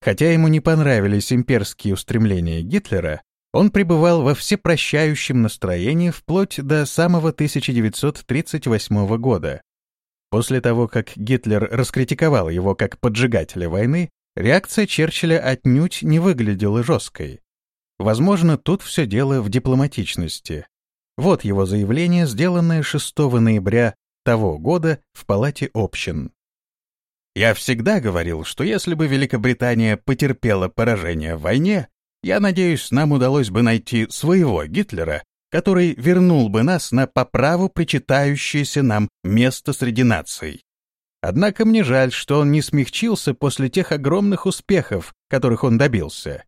Хотя ему не понравились имперские устремления Гитлера, он пребывал во всепрощающем настроении вплоть до самого 1938 года. После того, как Гитлер раскритиковал его как поджигателя войны, реакция Черчилля отнюдь не выглядела жесткой. Возможно, тут все дело в дипломатичности. Вот его заявление, сделанное 6 ноября того года в Палате общин. «Я всегда говорил, что если бы Великобритания потерпела поражение в войне, я надеюсь, нам удалось бы найти своего Гитлера, который вернул бы нас на по праву причитающееся нам место среди наций. Однако мне жаль, что он не смягчился после тех огромных успехов, которых он добился.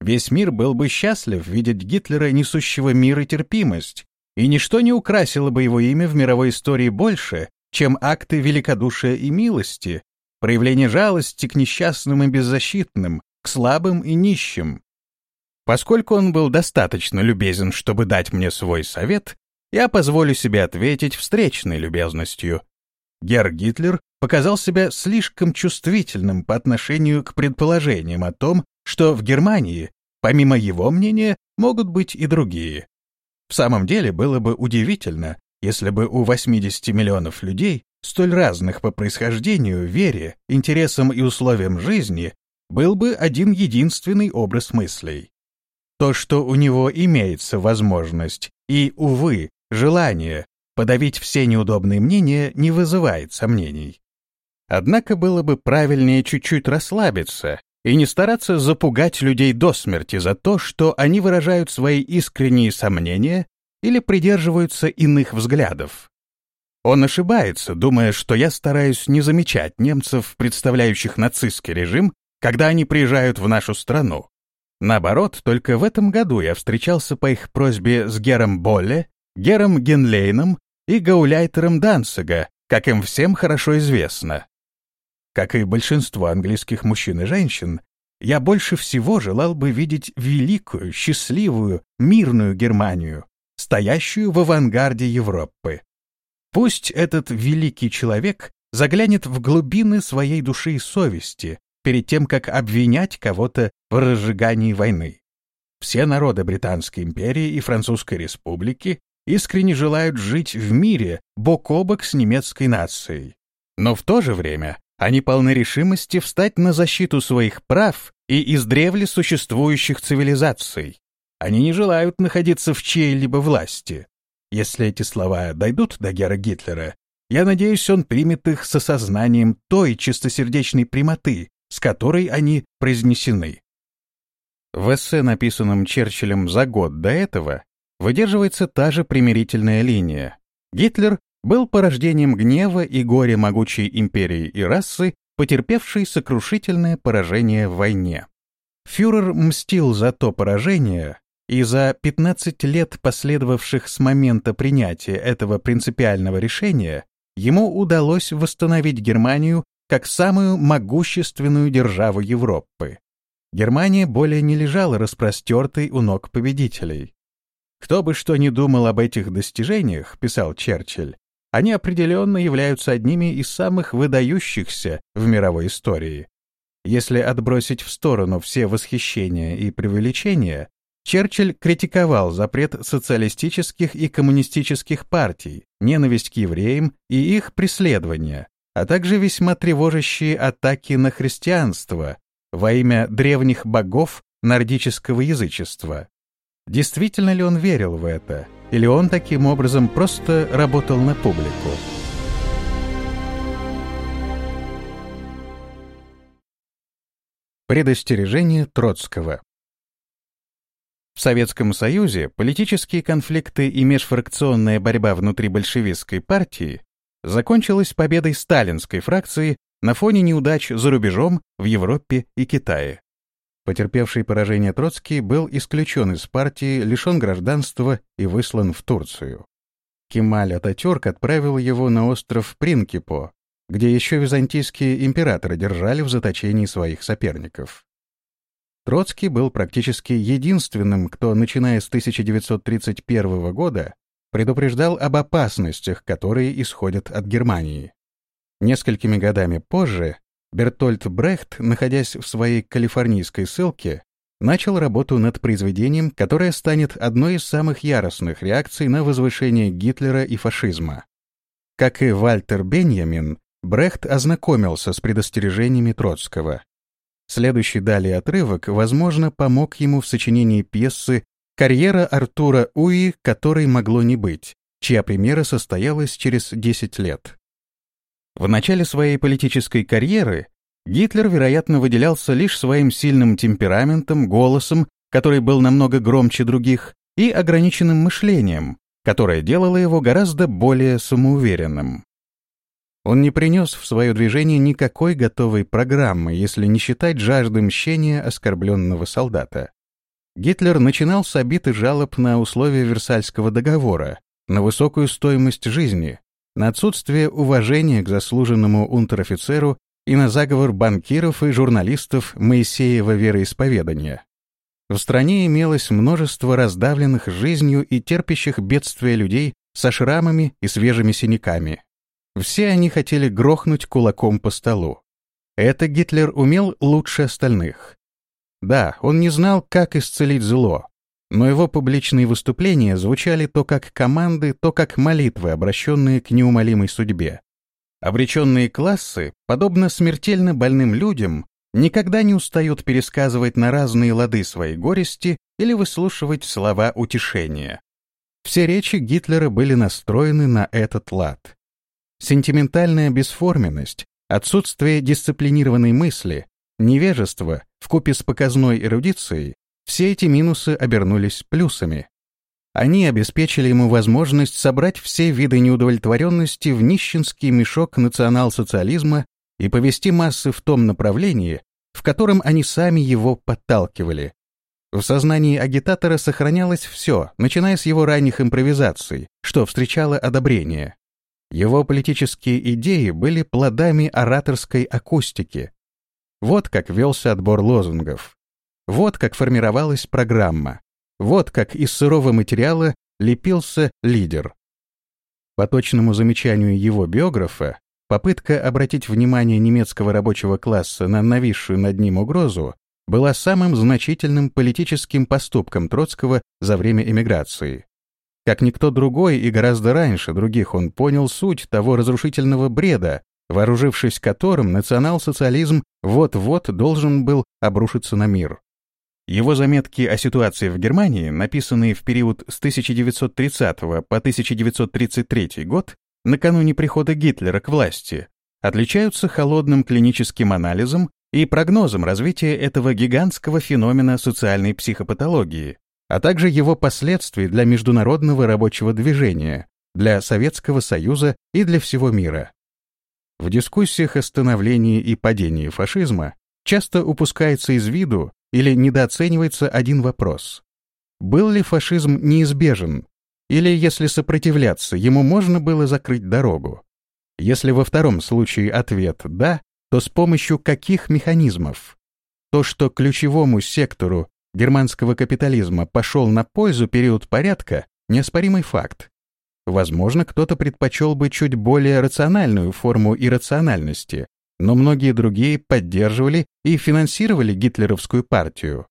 Весь мир был бы счастлив видеть Гитлера, несущего мир и терпимость, и ничто не украсило бы его имя в мировой истории больше, чем акты великодушия и милости, проявление жалости к несчастным и беззащитным, к слабым и нищим. Поскольку он был достаточно любезен, чтобы дать мне свой совет, я позволю себе ответить встречной любезностью. Герр Гитлер показал себя слишком чувствительным по отношению к предположениям о том, что в Германии, помимо его мнения, могут быть и другие. В самом деле было бы удивительно, если бы у 80 миллионов людей, столь разных по происхождению, вере, интересам и условиям жизни, был бы один единственный образ мыслей. То, что у него имеется возможность и, увы, желание подавить все неудобные мнения, не вызывает сомнений. Однако было бы правильнее чуть-чуть расслабиться и не стараться запугать людей до смерти за то, что они выражают свои искренние сомнения или придерживаются иных взглядов. Он ошибается, думая, что я стараюсь не замечать немцев, представляющих нацистский режим, когда они приезжают в нашу страну. Наоборот, только в этом году я встречался по их просьбе с Гером Болле, Гером Генлейном и Гауляйтером Данцига, как им всем хорошо известно. Как и большинство английских мужчин и женщин, я больше всего желал бы видеть великую, счастливую, мирную Германию, стоящую в авангарде Европы. Пусть этот великий человек заглянет в глубины своей души и совести, перед тем, как обвинять кого-то в разжигании войны. Все народы Британской империи и Французской республики искренне желают жить в мире бок о бок с немецкой нацией. Но в то же время они полны решимости встать на защиту своих прав и издревле существующих цивилизаций. Они не желают находиться в чьей-либо власти. Если эти слова дойдут до Гера Гитлера, я надеюсь, он примет их с осознанием той чистосердечной прямоты, с которой они произнесены. В эссе, написанном Черчиллем за год до этого, выдерживается та же примирительная линия. Гитлер был порождением гнева и горя могучей империи и расы, потерпевшей сокрушительное поражение в войне. Фюрер мстил за то поражение, и за 15 лет, последовавших с момента принятия этого принципиального решения, ему удалось восстановить Германию как самую могущественную державу Европы. Германия более не лежала распростертой у ног победителей. «Кто бы что ни думал об этих достижениях», — писал Черчилль, они определенно являются одними из самых выдающихся в мировой истории. Если отбросить в сторону все восхищения и преувеличения, Черчилль критиковал запрет социалистических и коммунистических партий, ненависть к евреям и их преследование, а также весьма тревожащие атаки на христианство во имя древних богов нордического язычества. Действительно ли он верил в это? или он таким образом просто работал на публику. Предостережение Троцкого Советском Союзе политические конфликты и межфракционная борьба внутри большевистской партии закончилась победой сталинской фракции на фоне неудач за рубежом в Европе и Китае. Потерпевший поражение Троцкий был исключен из партии, лишен гражданства и выслан в Турцию. Кемаль Ататюрк отправил его на остров Принкипо, где еще византийские императоры держали в заточении своих соперников. Троцкий был практически единственным, кто, начиная с 1931 года, предупреждал об опасностях, которые исходят от Германии. Несколькими годами позже Бертольд Брехт, находясь в своей калифорнийской ссылке, начал работу над произведением, которое станет одной из самых яростных реакций на возвышение Гитлера и фашизма. Как и Вальтер Беньямин, Брехт ознакомился с предостережениями Троцкого. Следующий далее отрывок, возможно, помог ему в сочинении пьесы «Карьера Артура Уи, которой могло не быть», чья премьера состоялась через 10 лет. В начале своей политической карьеры Гитлер, вероятно, выделялся лишь своим сильным темпераментом, голосом, который был намного громче других, и ограниченным мышлением, которое делало его гораздо более самоуверенным. Он не принес в свое движение никакой готовой программы, если не считать жажды мщения оскорбленного солдата. Гитлер начинал с обид и жалоб на условия Версальского договора, на высокую стоимость жизни, на отсутствие уважения к заслуженному унтер-офицеру и на заговор банкиров и журналистов Моисеева вероисповедания. В стране имелось множество раздавленных жизнью и терпящих бедствия людей со шрамами и свежими синяками. Все они хотели грохнуть кулаком по столу. Это Гитлер умел лучше остальных. Да, он не знал, как исцелить зло, но его публичные выступления звучали то как команды, то как молитвы, обращенные к неумолимой судьбе. Обреченные классы, подобно смертельно больным людям, никогда не устают пересказывать на разные лады свои горести или выслушивать слова утешения. Все речи Гитлера были настроены на этот лад. Сентиментальная бесформенность, отсутствие дисциплинированной мысли, невежество вкупе с показной эрудицией — все эти минусы обернулись плюсами. Они обеспечили ему возможность собрать все виды неудовлетворенности в нищенский мешок национал-социализма и повести массы в том направлении, в котором они сами его подталкивали. В сознании агитатора сохранялось все, начиная с его ранних импровизаций, что встречало одобрение. Его политические идеи были плодами ораторской акустики. Вот как велся отбор лозунгов. Вот как формировалась программа. Вот как из сырого материала лепился лидер. По точному замечанию его биографа, попытка обратить внимание немецкого рабочего класса на нависшую над ним угрозу была самым значительным политическим поступком Троцкого за время эмиграции. Как никто другой и гораздо раньше других он понял суть того разрушительного бреда, вооружившись которым национал-социализм вот-вот должен был обрушиться на мир. Его заметки о ситуации в Германии, написанные в период с 1930 по 1933 год, накануне прихода Гитлера к власти, отличаются холодным клиническим анализом и прогнозом развития этого гигантского феномена социальной психопатологии, а также его последствий для международного рабочего движения, для Советского Союза и для всего мира. В дискуссиях о становлении и падении фашизма часто упускается из виду или недооценивается один вопрос. Был ли фашизм неизбежен? Или, если сопротивляться, ему можно было закрыть дорогу? Если во втором случае ответ «да», то с помощью каких механизмов? То, что ключевому сектору германского капитализма пошел на пользу период порядка, неоспоримый факт. Возможно, кто-то предпочел бы чуть более рациональную форму иррациональности, но многие другие поддерживали и финансировали гитлеровскую партию.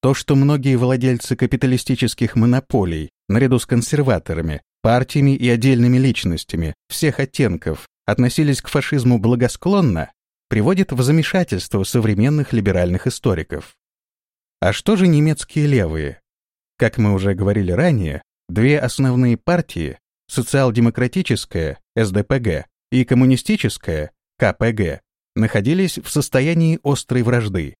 То, что многие владельцы капиталистических монополий, наряду с консерваторами, партиями и отдельными личностями всех оттенков относились к фашизму благосклонно, приводит в замешательство современных либеральных историков. А что же немецкие левые? Как мы уже говорили ранее, две основные партии, социал-демократическая, СДПГ, и коммунистическая, КПГ, находились в состоянии острой вражды.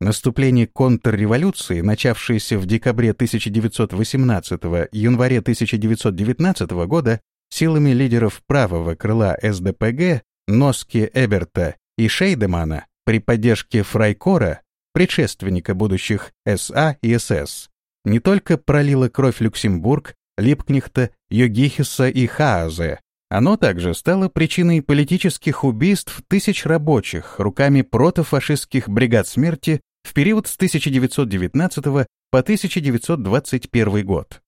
Наступление контрреволюции, начавшееся в декабре 1918-январе 1919 года, силами лидеров правого крыла СДПГ Носки Эберта и Шейдемана при поддержке Фрайкора, предшественника будущих СА и СС, не только пролило кровь Люксембург, Липкнехта, Йогихиса и Хаазе, оно также стало причиной политических убийств тысяч рабочих руками протофашистских бригад смерти в период с 1919 по 1921 год.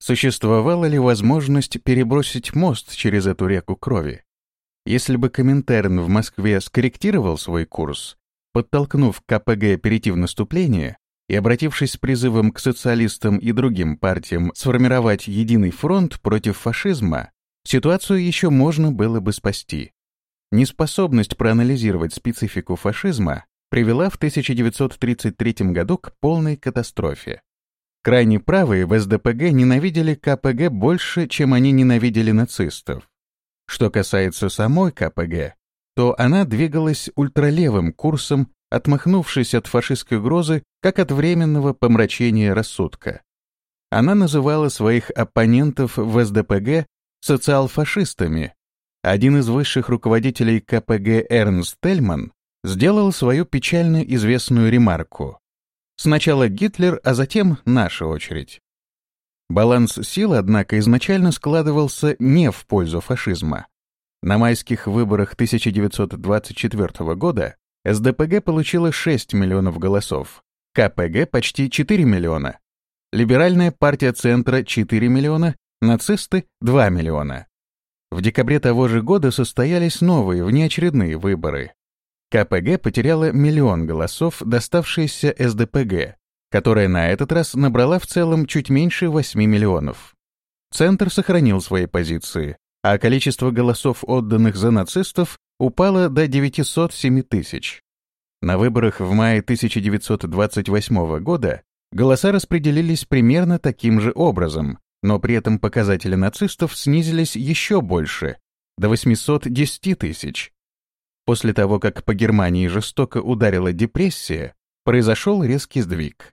Существовала ли возможность перебросить мост через эту реку крови? Если бы Коминтерн в Москве скорректировал свой курс, подтолкнув КПГ перейти в наступление и обратившись с призывом к социалистам и другим партиям сформировать единый фронт против фашизма, ситуацию еще можно было бы спасти. Неспособность проанализировать специфику фашизма привела в 1933 году к полной катастрофе. Крайне правые в СДПГ ненавидели КПГ больше, чем они ненавидели нацистов. Что касается самой КПГ, то она двигалась ультралевым курсом, отмахнувшись от фашистской угрозы как от временного помрачения рассудка. Она называла своих оппонентов в СДПГ социал-фашистами. Один из высших руководителей КПГ Эрнст Тельман сделал свою печально известную ремарку. Сначала Гитлер, а затем наша очередь. Баланс сил, однако, изначально складывался не в пользу фашизма. На майских выборах 1924 года СДПГ получила 6 миллионов голосов, КПГ почти 4 миллиона, Либеральная партия Центра 4 миллиона, нацисты 2 миллиона. В декабре того же года состоялись новые внеочередные выборы. КПГ потеряла миллион голосов, доставшиеся СДПГ, которая на этот раз набрала в целом чуть меньше 8 миллионов. Центр сохранил свои позиции, а количество голосов, отданных за нацистов, упало до 907 тысяч. На выборах в мае 1928 года голоса распределились примерно таким же образом, но при этом показатели нацистов снизились еще больше, до 810 тысяч. После того, как по Германии жестоко ударила депрессия, произошел резкий сдвиг.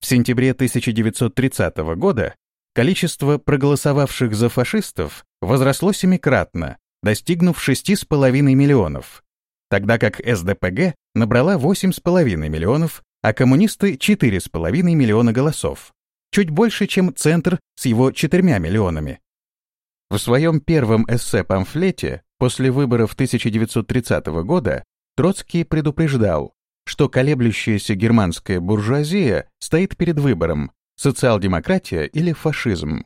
В сентябре 1930 года количество проголосовавших за фашистов возросло семикратно, достигнув 6,5 миллионов, тогда как СДПГ набрала 8,5 миллионов, а коммунисты — 4,5 миллиона голосов, чуть больше, чем Центр с его 4 миллионами. В своем первом эссе-памфлете после выборов 1930 года Троцкий предупреждал, что колеблющаяся германская буржуазия стоит перед выбором социал-демократия или фашизм.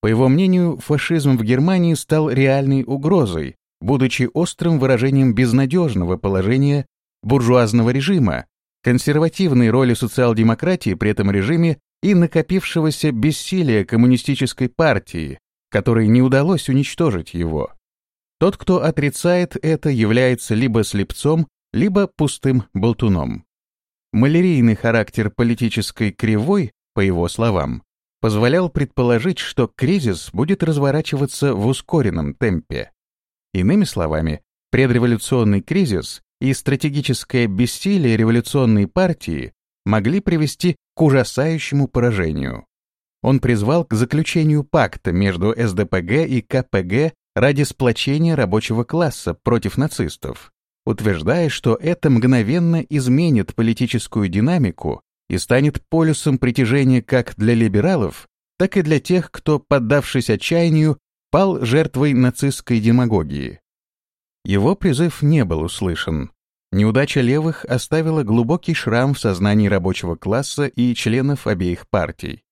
По его мнению, фашизм в Германии стал реальной угрозой, будучи острым выражением безнадежного положения буржуазного режима, консервативной роли социал-демократии при этом режиме и накопившегося бессилия коммунистической партии, которой не удалось уничтожить его. Тот, кто отрицает это, является либо слепцом, либо пустым болтуном. Малярийный характер политической кривой, по его словам, позволял предположить, что кризис будет разворачиваться в ускоренном темпе. Иными словами, предреволюционный кризис и стратегическое бессилие революционной партии могли привести к ужасающему поражению. Он призвал к заключению пакта между СДПГ и КПГ ради сплочения рабочего класса против нацистов, утверждая, что это мгновенно изменит политическую динамику и станет полюсом притяжения как для либералов, так и для тех, кто, поддавшись отчаянию, пал жертвой нацистской демагогии. Его призыв не был услышан. Неудача левых оставила глубокий шрам в сознании рабочего класса и членов обеих партий.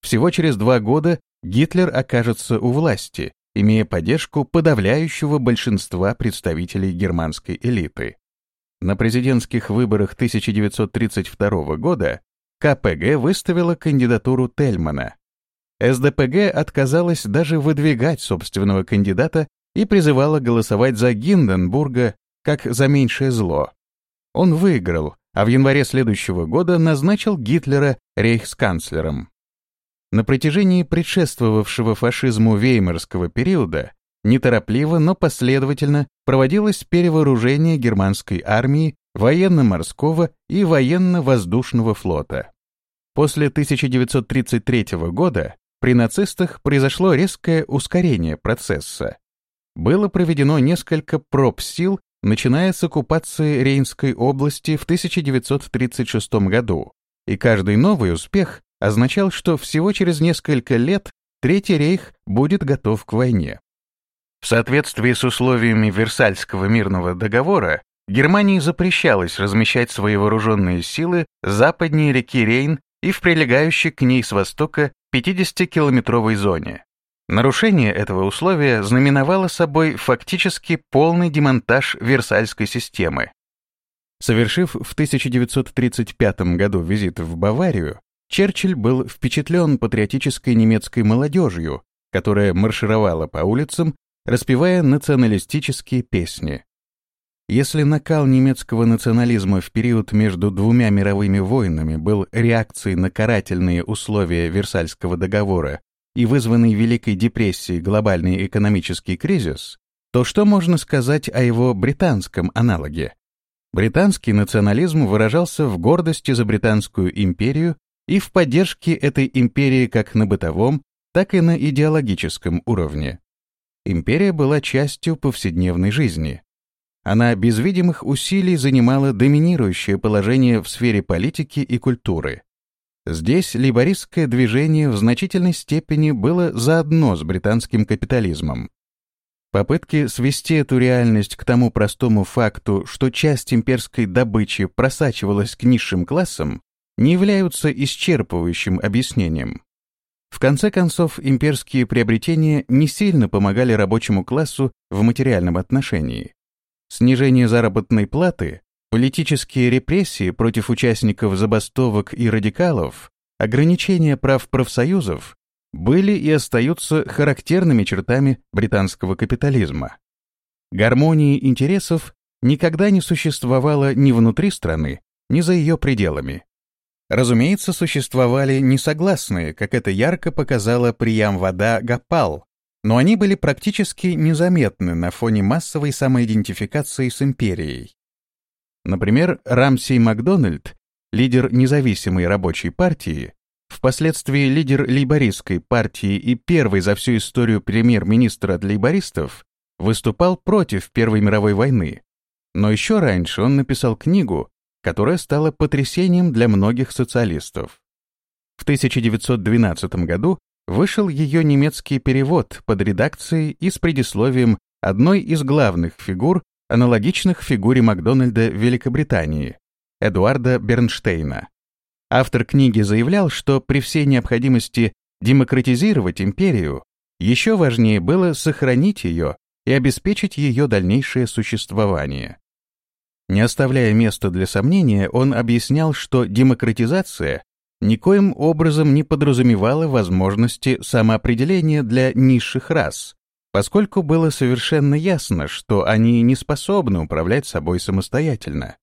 Всего через два года Гитлер окажется у власти, имея поддержку подавляющего большинства представителей германской элиты. На президентских выборах 1932 года КПГ выставила кандидатуру Тельмана. СДПГ отказалась даже выдвигать собственного кандидата и призывала голосовать за Гинденбурга как за меньшее зло. Он выиграл, а в январе следующего года назначил Гитлера рейхсканцлером. на протяжении предшествовавшего фашизму веймарского периода неторопливо, но последовательно проводилось перевооружение германской армии, военно-морского и военно-воздушного флота. После 1933 года при нацистах произошло резкое ускорение процесса. Было проведено несколько проб сил, начиная с оккупации Рейнской области в 1936 году, и каждый новый успех означал, что всего через несколько лет Третий рейх будет готов к войне. В соответствии с условиями Версальского мирного договора, Германии запрещалось размещать свои вооруженные силы западнее реки Рейн и в прилегающей к ней с востока 50-километровой зоне. Нарушение этого условия знаменовало собой фактически полный демонтаж Версальской системы. Совершив в 1935 году визит в Баварию, Черчилль был впечатлен патриотической немецкой молодежью, которая маршировала по улицам, распевая националистические песни. Если накал немецкого национализма в период между двумя мировыми войнами был реакцией на карательные условия Версальского договора и вызванный Великой депрессией глобальный экономический кризис, то что можно сказать о его британском аналоге? Британский национализм выражался в гордости за Британскую империю и в поддержке этой империи как на бытовом, так и на идеологическом уровне. Империя была частью повседневной жизни. Она без видимых усилий занимала доминирующее положение в сфере политики и культуры. Здесь либористское движение в значительной степени было заодно с британским капитализмом. Попытки свести эту реальность к тому простому факту, что часть имперской добычи просачивалась к низшим классам, не являются исчерпывающим объяснением. В конце концов, имперские приобретения не сильно помогали рабочему классу в материальном отношении. Снижение заработной платы, политические репрессии против участников забастовок и радикалов, ограничения прав профсоюзов были и остаются характерными чертами британского капитализма. Гармонии интересов никогда не существовало ни внутри страны, ни за ее пределами. Разумеется, существовали несогласные, как это ярко показала Приям-вода Гапал, но они были практически незаметны на фоне массовой самоидентификации с империей. Например, Рамсей Макдональд, лидер независимой рабочей партии, впоследствии лидер лейбористской партии и первый за всю историю премьер-министр от лейбористов, выступал против Первой мировой войны. Но еще раньше он написал книгу, которая стала потрясением для многих социалистов. В 1912 году вышел ее немецкий перевод под редакцией и с предисловием одной из главных фигур, аналогичных фигуре Макдональда в Великобритании, Эдуарда Бернштейна. Автор книги заявлял, что при всей необходимости демократизировать империю, еще важнее было сохранить ее и обеспечить ее дальнейшее существование. Не оставляя места для сомнения, он объяснял, что демократизация никоим образом не подразумевала возможности самоопределения для низших рас, поскольку было совершенно ясно, что они не способны управлять собой самостоятельно.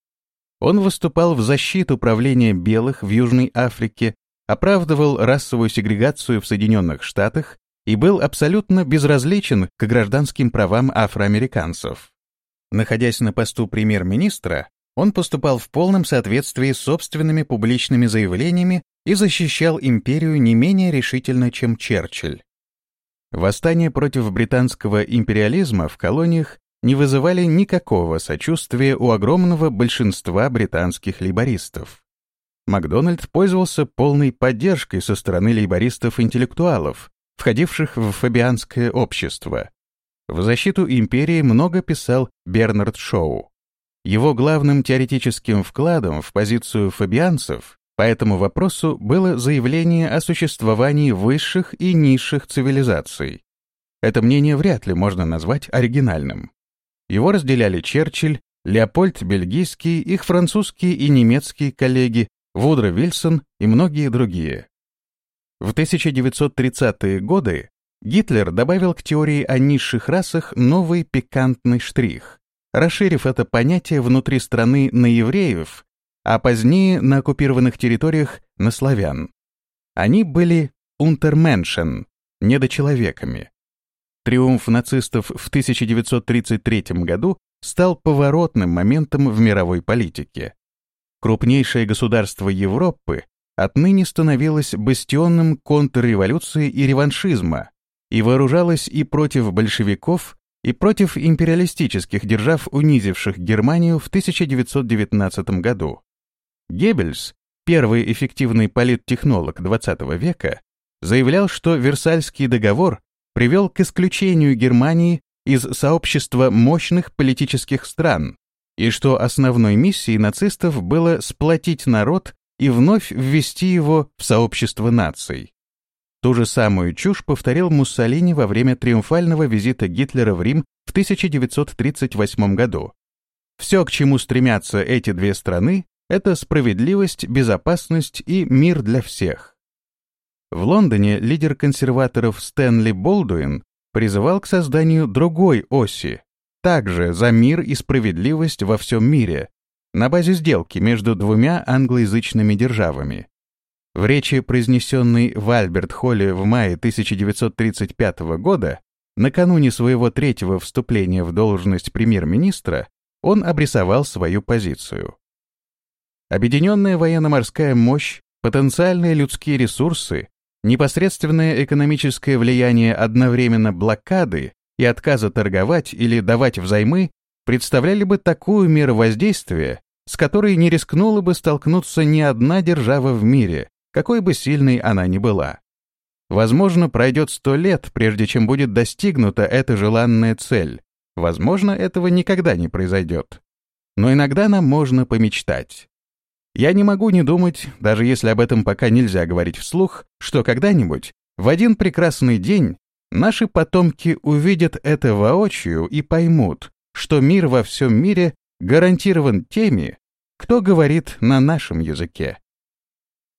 Он выступал в защиту правления белых в Южной Африке, оправдывал расовую сегрегацию в Соединенных Штатах и был абсолютно безразличен к гражданским правам афроамериканцев. Находясь на посту премьер-министра, он поступал в полном соответствии с собственными публичными заявлениями и защищал империю не менее решительно, чем Черчилль. Восстания против британского империализма в колониях не вызывали никакого сочувствия у огромного большинства британских лейбористов. Макдональд пользовался полной поддержкой со стороны лейбористов-интеллектуалов, входивших в фабианское общество, в защиту империи много писал Бернард Шоу. Его главным теоретическим вкладом в позицию фабианцев по этому вопросу было заявление о существовании высших и низших цивилизаций. Это мнение вряд ли можно назвать оригинальным. Его разделяли Черчилль, Леопольд Бельгийский, их французские и немецкие коллеги, Вудро Вильсон и многие другие. В 1930-е годы Гитлер добавил к теории о низших расах новый пикантный штрих, расширив это понятие внутри страны на евреев, а позднее на оккупированных территориях на славян. Они были «унтерменшен» — недочеловеками. Триумф нацистов в 1933 году стал поворотным моментом в мировой политике. Крупнейшее государство Европы отныне становилось бастионным контрреволюции и реваншизма и вооружалось и против большевиков, и против империалистических держав, унизивших Германию в 1919 году. Геббельс, первый эффективный политтехнолог XX века, заявлял, что Версальский договор привел к исключению Германии из сообщества мощных политических стран, и что основной миссией нацистов было сплотить народ и вновь ввести его в сообщество наций. Ту же самую чушь повторил Муссолини во время триумфального визита Гитлера в Рим в 1938 году. Все, к чему стремятся эти две страны, это справедливость, безопасность и мир для всех. В Лондоне лидер консерваторов Стэнли Болдуин призывал к созданию другой оси, также за мир и справедливость во всем мире, на базе сделки между двумя англоязычными державами. В речи, произнесенной в Альберт-Холле в мае 1935 года, накануне своего третьего вступления в должность премьер-министра, он обрисовал свою позицию. Объединенная военно-морская мощь, потенциальные людские ресурсы, непосредственное экономическое влияние одновременно блокады и отказа торговать или давать взаймы представляли бы такую меру воздействия, с которой не рискнула бы столкнуться ни одна держава в мире, какой бы сильной она ни была. Возможно, пройдет сто лет, прежде чем будет достигнута эта желанная цель. Возможно, этого никогда не произойдет. Но иногда нам можно помечтать. Я не могу не думать, даже если об этом пока нельзя говорить вслух, что когда-нибудь, в один прекрасный день, наши потомки увидят это воочию и поймут, что мир во всем мире гарантирован теми, кто говорит на нашем языке.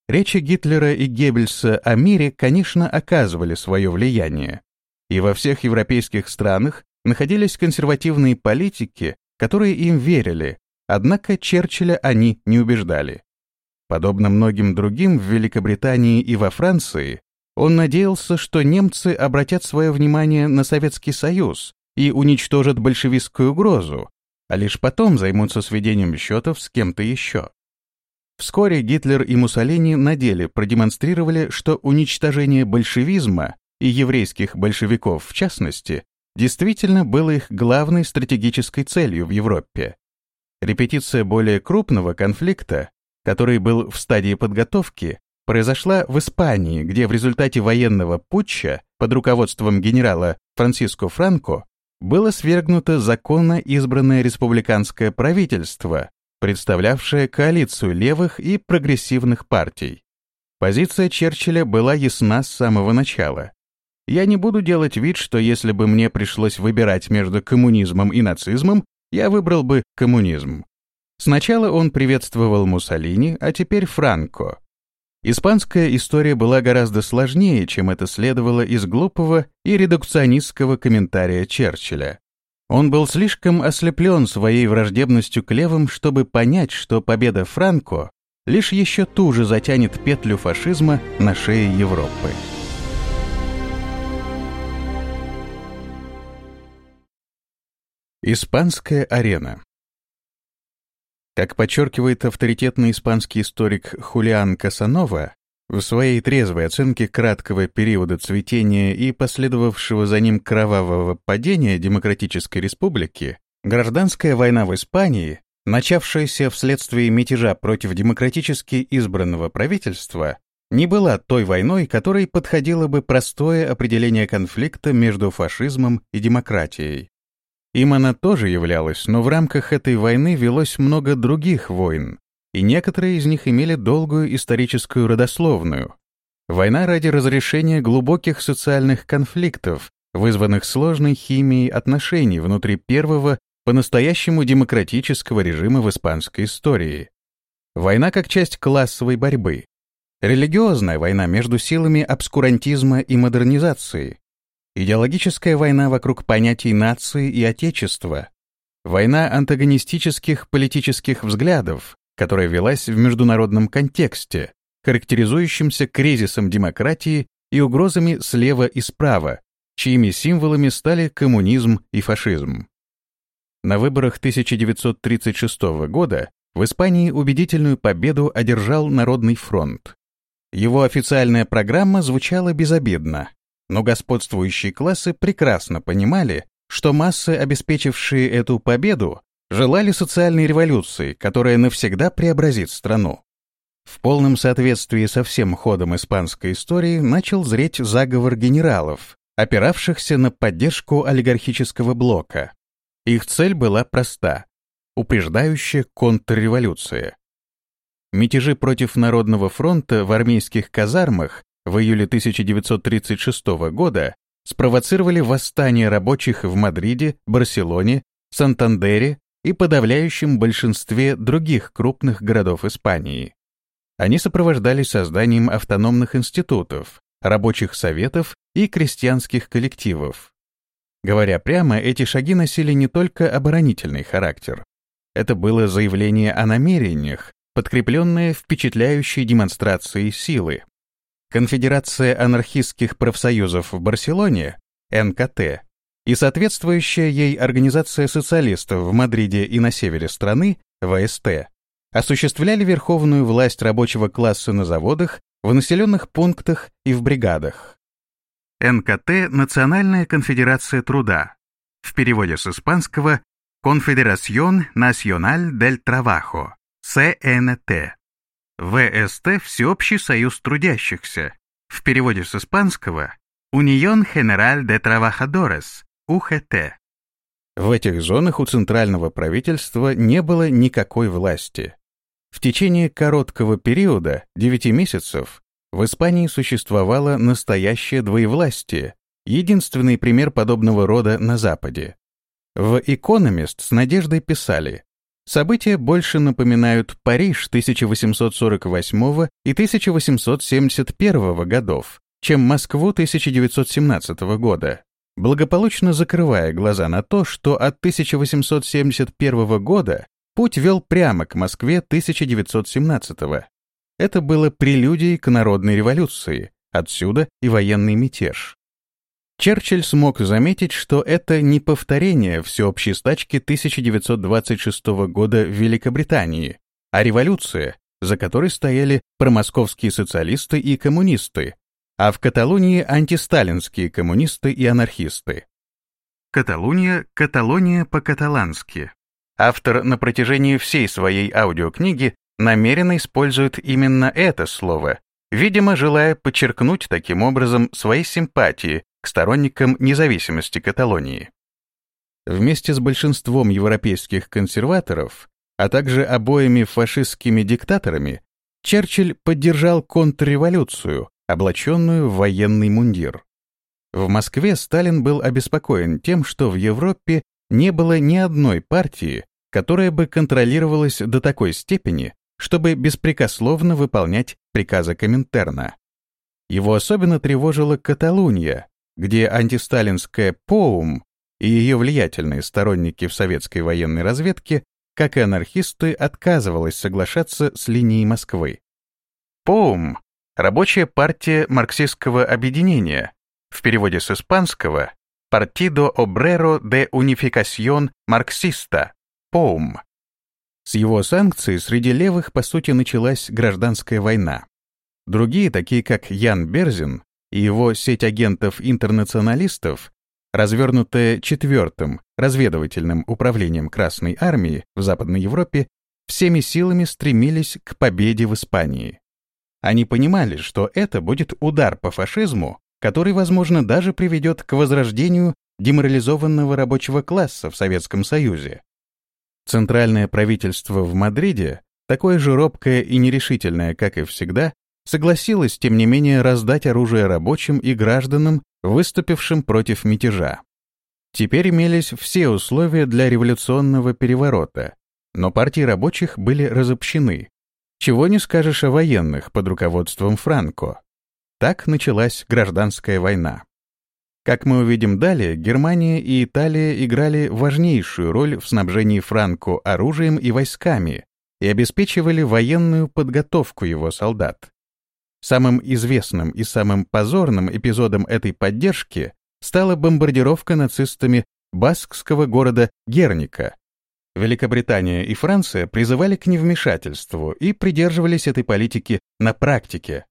Речи Гитлера и Геббельса о мире, конечно, оказывали свое влияние. И во всех европейских странах находились консервативные политики, которые им верили, однако Черчилля они не убеждали. Подобно многим другим в Великобритании и во Франции, он надеялся, что немцы обратят свое внимание на Советский Союз и уничтожат большевистскую угрозу, а лишь потом займутся сведением счетов с кем-то еще. Вскоре Гитлер и Муссолини на деле продемонстрировали, что уничтожение большевизма и еврейских большевиков в частности действительно было их главной стратегической целью в Европе. Репетиция более крупного конфликта, который был в стадии подготовки, произошла в Испании, где в результате военного путча под руководством генерала Франциско Франко было свергнуто законно избранное республиканское правительство, представлявшая коалицию левых и прогрессивных партий. Позиция Черчилля была ясна с самого начала. Я не буду делать вид, что если бы мне пришлось выбирать между коммунизмом и нацизмом, я выбрал бы коммунизм. Сначала он приветствовал Муссолини, а теперь Франко. Испанская история была гораздо сложнее, чем это следовало из глупого и редукционистского комментария Черчилля. Он был слишком ослеплен своей враждебностью к левым, чтобы понять, что победа Франко лишь еще туже затянет петлю фашизма на шее Европы. Испанская арена Как подчеркивает авторитетный испанский историк Хулиан Касанова, в своей трезвой оценке краткого периода цветения и последовавшего за ним кровавого падения Демократической Республики, гражданская война в Испании, начавшаяся вследствие мятежа против демократически избранного правительства, не была той войной, которой подходило бы простое определение конфликта между фашизмом и демократией. Им она тоже являлась, но в рамках этой войны велось много других войн, и некоторые из них имели долгую историческую родословную. Война ради разрешения глубоких социальных конфликтов, вызванных сложной химией отношений внутри первого по-настоящему демократического режима в испанской истории. Война как часть классовой борьбы. Религиозная война между силами обскурантизма и модернизации. Идеологическая война вокруг понятий нации и отечества. Война антагонистических политических взглядов, которая велась в международном контексте, характеризующемся кризисом демократии и угрозами слева и справа, чьими символами стали коммунизм и фашизм. На выборах 1936 года в Испании убедительную победу одержал Народный фронт. Его официальная программа звучала безобидно, но господствующие классы прекрасно понимали, что массы, обеспечившие эту победу, желали социальной революции, которая навсегда преобразит страну. В полном соответствии со всем ходом испанской истории начал зреть заговор генералов, опиравшихся на поддержку олигархического блока. Их цель была проста — упреждающая контрреволюция. Мятежи против Народного фронта в армейских казармах в июле 1936 года спровоцировали восстание рабочих в Мадриде, Барселоне, Сантандере и подавляющем большинстве других крупных городов Испании. Они сопровождались созданием автономных институтов, рабочих советов и крестьянских коллективов. Говоря прямо, эти шаги носили не только оборонительный характер. Это было заявление о намерениях, подкрепленное впечатляющей демонстрацией силы. Конфедерация анархистских профсоюзов в Барселоне, НКТ, и соответствующая ей Организация социалистов в Мадриде и на севере страны, ВСТ, осуществляли верховную власть рабочего класса на заводах, в населенных пунктах и в бригадах. НКТ – Национальная конфедерация труда. В переводе с испанского Confederación Nacional del Trabajo, СНТ. ВСТ – Всеобщий союз трудящихся. В переводе с испанского Unión General de Trabajadores, УХТ. В этих зонах у центрального правительства не было никакой власти. В течение короткого периода, 9 месяцев, в Испании существовало настоящее двоевластие, единственный пример подобного рода на Западе. В «Экономист» с надеждой писали События больше напоминают Париж 1848 и 1871 годов, чем Москву 1917 года, благополучно закрывая глаза на то, что от 1871 года путь вел прямо к Москве 1917 -го. Это было прелюдией к народной революции, отсюда и военный мятеж. Черчилль смог заметить, что это не повторение всеобщей стачки 1926 года в Великобритании, а революция, за которой стояли промосковские социалисты и коммунисты, а в Каталонии антисталинские коммунисты и анархисты. Каталуния, Каталония по-каталански. Автор на протяжении всей своей аудиокниги намеренно использует именно это слово, видимо, желая подчеркнуть таким образом свои симпатии к сторонникам независимости Каталонии. Вместе с большинством европейских консерваторов, а также обоими фашистскими диктаторами, Черчилль поддержал контрреволюцию, облаченную в военный мундир. В Москве Сталин был обеспокоен тем, что в Европе не было ни одной партии, которая бы контролировалась до такой степени, чтобы беспрекословно выполнять приказы Коминтерна. Его особенно тревожила Каталуния, где антисталинская ПОУМ и ее влиятельные сторонники в советской военной разведке, как и анархисты, отказывалась соглашаться с линией Москвы. ПОУМ — рабочая партия марксистского объединения, в переводе с испанского «Partido Obrero de Unificación Marxista» ПОУМ. С его санкций среди левых, по сути, началась гражданская война. Другие, такие как Ян Берзин, и его сеть агентов-интернационалистов, развернутая четвертым разведывательным управлением Красной Армии в Западной Европе, всеми силами стремились к победе в Испании. Они понимали, что это будет удар по фашизму, который, возможно, даже приведет к возрождению деморализованного рабочего класса в Советском Союзе. Центральное правительство в Мадриде, такое же робкое и нерешительное, как и всегда, согласилась, тем не менее, раздать оружие рабочим и гражданам, выступившим против мятежа. Теперь имелись все условия для революционного переворота, но партии рабочих были разобщены. Чего не скажешь о военных под руководством Франко. Так началась гражданская война. Как мы увидим далее, Германия и Италия играли важнейшую роль в снабжении Франко оружием и войсками и обеспечивали военную подготовку его солдат. Самым известным и самым позорным эпизодом этой поддержки стала бомбардировка нацистами баскского города Герника. Великобритания и Франция призывали к невмешательству и придерживались этой политики на практике.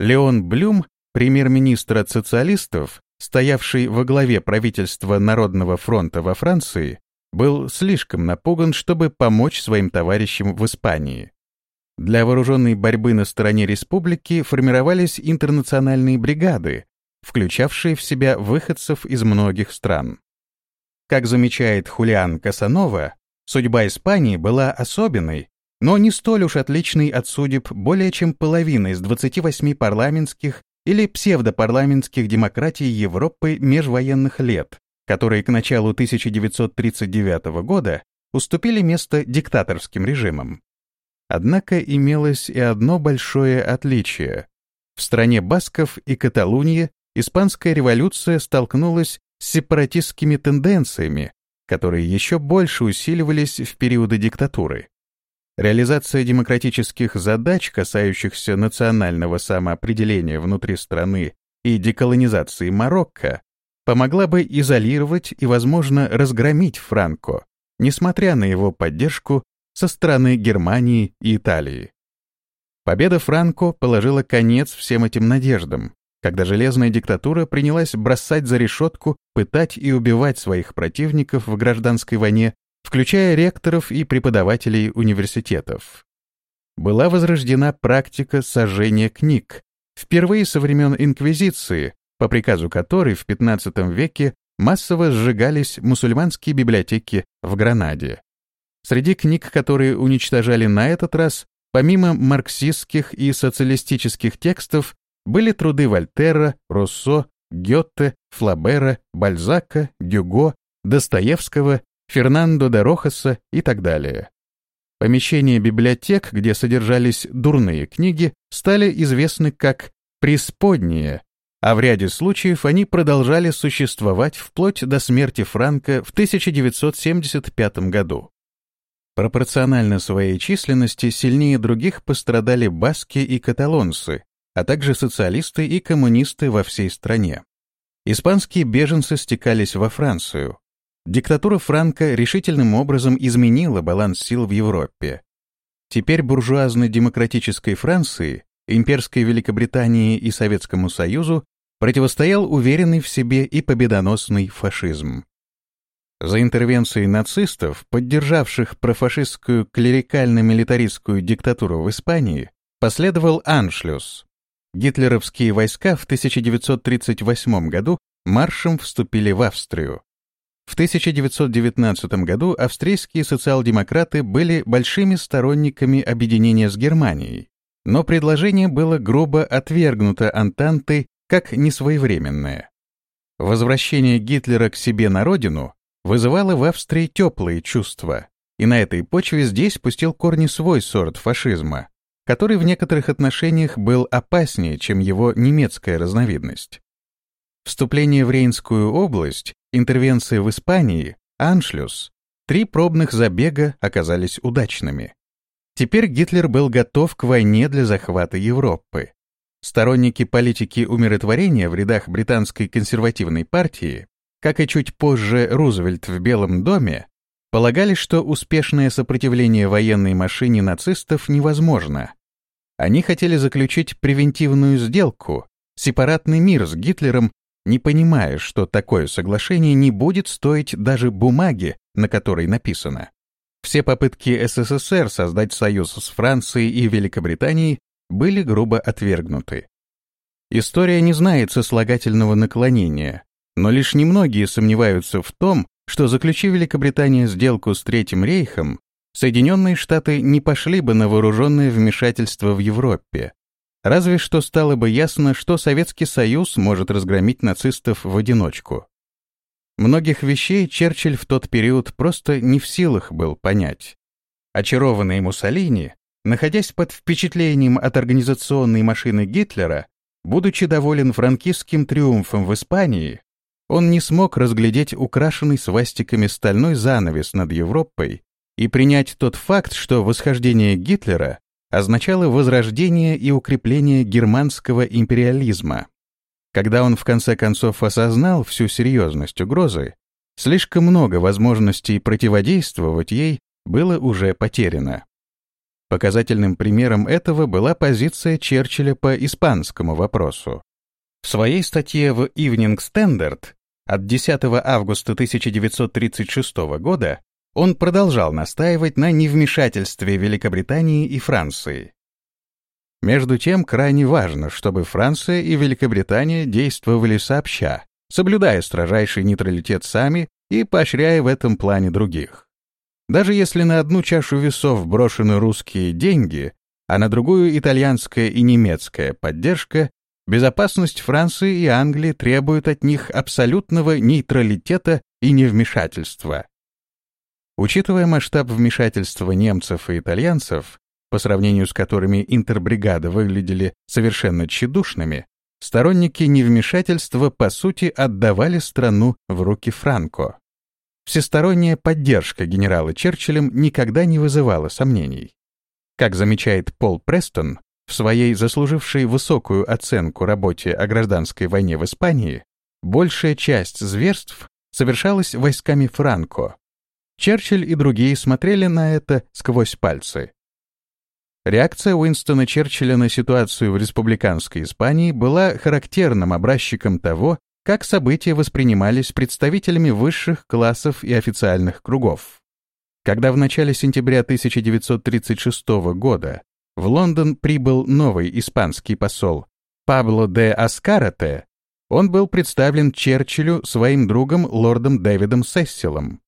Леон Блюм, премьер-министр от социалистов, стоявший во главе правительства Народного фронта во Франции, был слишком напуган, чтобы помочь своим товарищам в Испании. Для вооруженной борьбы на стороне республики формировались интернациональные бригады, включавшие в себя выходцев из многих стран. Как замечает Хулиан Касанова, судьба Испании была особенной, но не столь уж отличной от судеб более чем половины из 28 парламентских или псевдопарламентских демократий Европы межвоенных лет, которые к началу 1939 года уступили место диктаторским режимам. Однако имелось и одно большое отличие. В стране басков и Каталунии Испанская революция столкнулась с сепаратистскими тенденциями, которые еще больше усиливались в периоды диктатуры. Реализация демократических задач, касающихся национального самоопределения внутри страны и деколонизации Марокко, помогла бы изолировать и, возможно, разгромить Франко, несмотря на его поддержку со стороны Германии и Италии. Победа Франко положила конец всем этим надеждам, когда железная диктатура принялась бросать за решетку, пытать и убивать своих противников в гражданской войне, включая ректоров и преподавателей университетов. Была возрождена практика сожжения книг, впервые со времен Инквизиции, по приказу которой в XV веке массово сжигались мусульманские библиотеки в Гранаде. Среди книг, которые уничтожали на этот раз, помимо марксистских и социалистических текстов, были труды Вольтера, Руссо, Гетте, Флабера, Бальзака, Дюго, Достоевского, Фернандо де Рохаса и так далее. Помещения библиотек, где содержались дурные книги, стали известны как «присподние», а в ряде случаев они продолжали существовать вплоть до смерти Франка в 1975 году. Пропорционально своей численности сильнее других пострадали баски и каталонцы, а также социалисты и коммунисты во всей стране. Испанские беженцы стекались во Францию. Диктатура Франка решительным образом изменила баланс сил в Европе. Теперь буржуазно-демократической Франции, имперской Великобритании и Советскому Союзу противостоял уверенный в себе и победоносный фашизм. За интервенцией нацистов, поддержавших профашистскую клерикально-милитаристскую диктатуру в Испании, последовал аншлюс. Гитлеровские войска в 1938 году маршем вступили в Австрию. В 1919 году австрийские социал-демократы были большими сторонниками объединения с Германией, но предложение было грубо отвергнуто Антантой как несвоевременное. Возвращение Гитлера к себе на родину вызывало в Австрии теплые чувства, и на этой почве здесь пустил корни свой сорт фашизма, который в некоторых отношениях был опаснее, чем его немецкая разновидность. Вступление в Рейнскую область, интервенция в Испании, аншлюс, три пробных забега оказались удачными. Теперь Гитлер был готов к войне для захвата Европы. Сторонники политики умиротворения в рядах британской консервативной партии как и чуть позже Рузвельт в Белом доме, полагали, что успешное сопротивление военной машине нацистов невозможно. Они хотели заключить превентивную сделку, сепаратный мир с Гитлером, не понимая, что такое соглашение не будет стоить даже бумаги, на которой написано. Все попытки СССР создать союз с Францией и Великобританией были грубо отвергнуты. История не знает сослагательного наклонения, но лишь немногие сомневаются в том, что заключив Великобритания сделку с Третьим рейхом, Соединенные Штаты не пошли бы на вооруженное вмешательство в Европе. Разве что стало бы ясно, что Советский Союз может разгромить нацистов в одиночку. Многих вещей Черчилль в тот период просто не в силах был понять. Очарованный Муссолини, находясь под впечатлением от организационной машины Гитлера, будучи доволен франкистским триумфом в Испании, он не смог разглядеть украшенный свастиками стальной занавес над Европой и принять тот факт, что восхождение Гитлера означало возрождение и укрепление германского империализма. Когда он в конце концов осознал всю серьезность угрозы, слишком много возможностей противодействовать ей было уже потеряно. Показательным примером этого была позиция Черчилля по испанскому вопросу. В своей статье в Evening Standard от 10 августа 1936 года он продолжал настаивать на невмешательстве Великобритании и Франции. Между тем, крайне важно, чтобы Франция и Великобритания действовали сообща, соблюдая строжайший нейтралитет сами и поощряя в этом плане других. Даже если на одну чашу весов брошены русские деньги, а на другую итальянская и немецкая поддержка, безопасность Франции и Англии требует от них абсолютного нейтралитета и невмешательства. Учитывая масштаб вмешательства немцев и итальянцев, по сравнению с которыми интербригады выглядели совершенно тщедушными, сторонники невмешательства по сути отдавали страну в руки Франко. Всесторонняя поддержка генерала Черчиллем никогда не вызывала сомнений. Как замечает Пол Престон, в своей заслужившей высокую оценку работе о гражданской войне в Испании, большая часть зверств совершалась войсками Франко, Черчилль и другие смотрели на это сквозь пальцы. Реакция Уинстона Черчилля на ситуацию в республиканской Испании была характерным образчиком того, как события воспринимались представителями высших классов и официальных кругов. Когда в начале сентября 1936 года в Лондон прибыл новый испанский посол Пабло де Аскарате, он был представлен Черчиллю своим другом лордом Дэвидом Сессилом.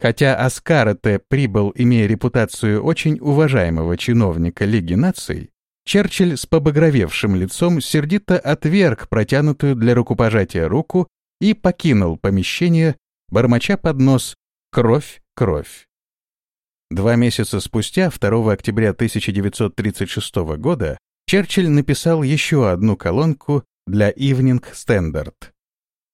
Хотя Аскарате прибыл, имея репутацию очень уважаемого чиновника Лиги наций, Черчилль с побагровевшим лицом сердито отверг протянутую для рукопожатия руку и покинул помещение, бормоча под нос «Кровь, кровь». Два месяца спустя, 2 октября 1936 года, Черчилль написал еще одну колонку для Evening Standard.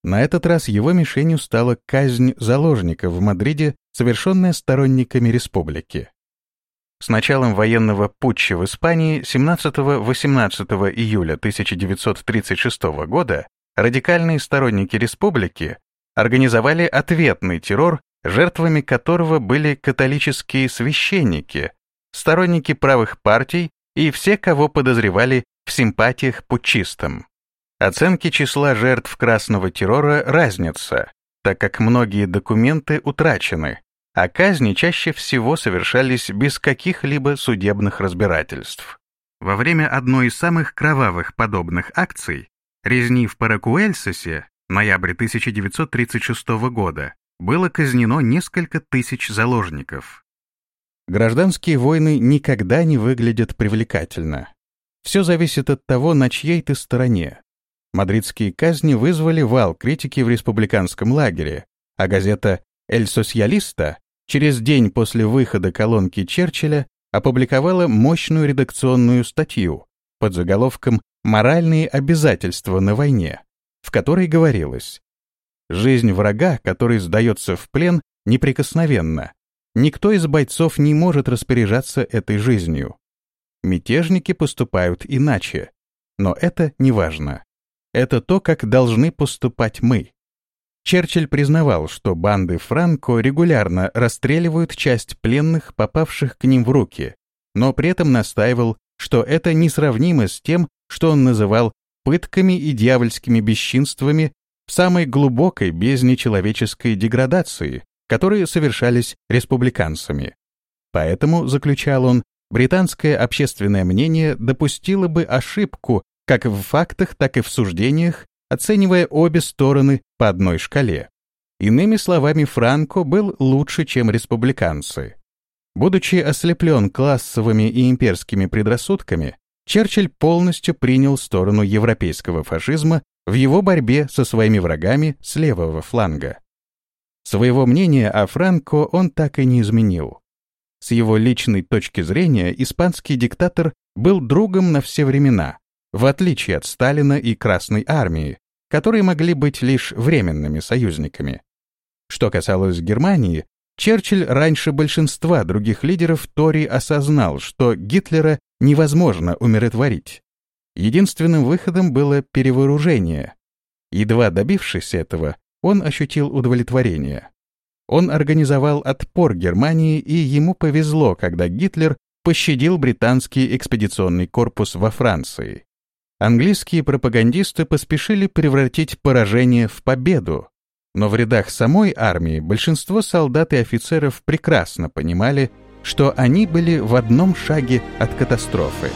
На этот раз его мишенью стала казнь заложников в Мадриде, совершенная сторонниками республики. С началом военного путча в Испании 17-18 июля 1936 года радикальные сторонники республики организовали ответный террор, жертвами которого были католические священники, сторонники правых партий и все, кого подозревали в симпатиях путчистам. Оценки числа жертв красного террора разнятся, так как многие документы утрачены, а казни чаще всего совершались без каких-либо судебных разбирательств. Во время одной из самых кровавых подобных акций, резни в Паракуэльсосе, ноябрь 1936 года, было казнено несколько тысяч заложников. Гражданские войны никогда не выглядят привлекательно. Все зависит от того, на чьей ты стороне, Мадридские казни вызвали вал критики в республиканском лагере, а газета «Эль Социалиста» через день после выхода колонки Черчилля опубликовала мощную редакционную статью под заголовком «Моральные обязательства на войне», в которой говорилось «Жизнь врага, который сдается в плен, неприкосновенна. Никто из бойцов не может распоряжаться этой жизнью. Мятежники поступают иначе, но это не важно это то, как должны поступать мы. Черчилль признавал, что банды Франко регулярно расстреливают часть пленных, попавших к ним в руки, но при этом настаивал, что это несравнимо с тем, что он называл пытками и дьявольскими бесчинствами в самой глубокой безнечеловеческой деградации, которые совершались республиканцами. Поэтому, заключал он, британское общественное мнение допустило бы ошибку, как в фактах, так и в суждениях, оценивая обе стороны по одной шкале. Иными словами, Франко был лучше, чем республиканцы. Будучи ослеплен классовыми и имперскими предрассудками, Черчилль полностью принял сторону европейского фашизма в его борьбе со своими врагами с левого фланга. Своего мнения о Франко он так и не изменил. С его личной точки зрения испанский диктатор был другом на все времена, в отличие от Сталина и Красной Армии, которые могли быть лишь временными союзниками. Что касалось Германии, Черчилль раньше большинства других лидеров Тори осознал, что Гитлера невозможно умиротворить. Единственным выходом было перевооружение. Едва добившись этого, он ощутил удовлетворение. Он организовал отпор Германии, и ему повезло, когда Гитлер пощадил британский экспедиционный корпус во Франции. Английские пропагандисты поспешили превратить поражение в победу, но в рядах самой армии большинство солдат и офицеров прекрасно понимали, что они были в одном шаге от катастрофы.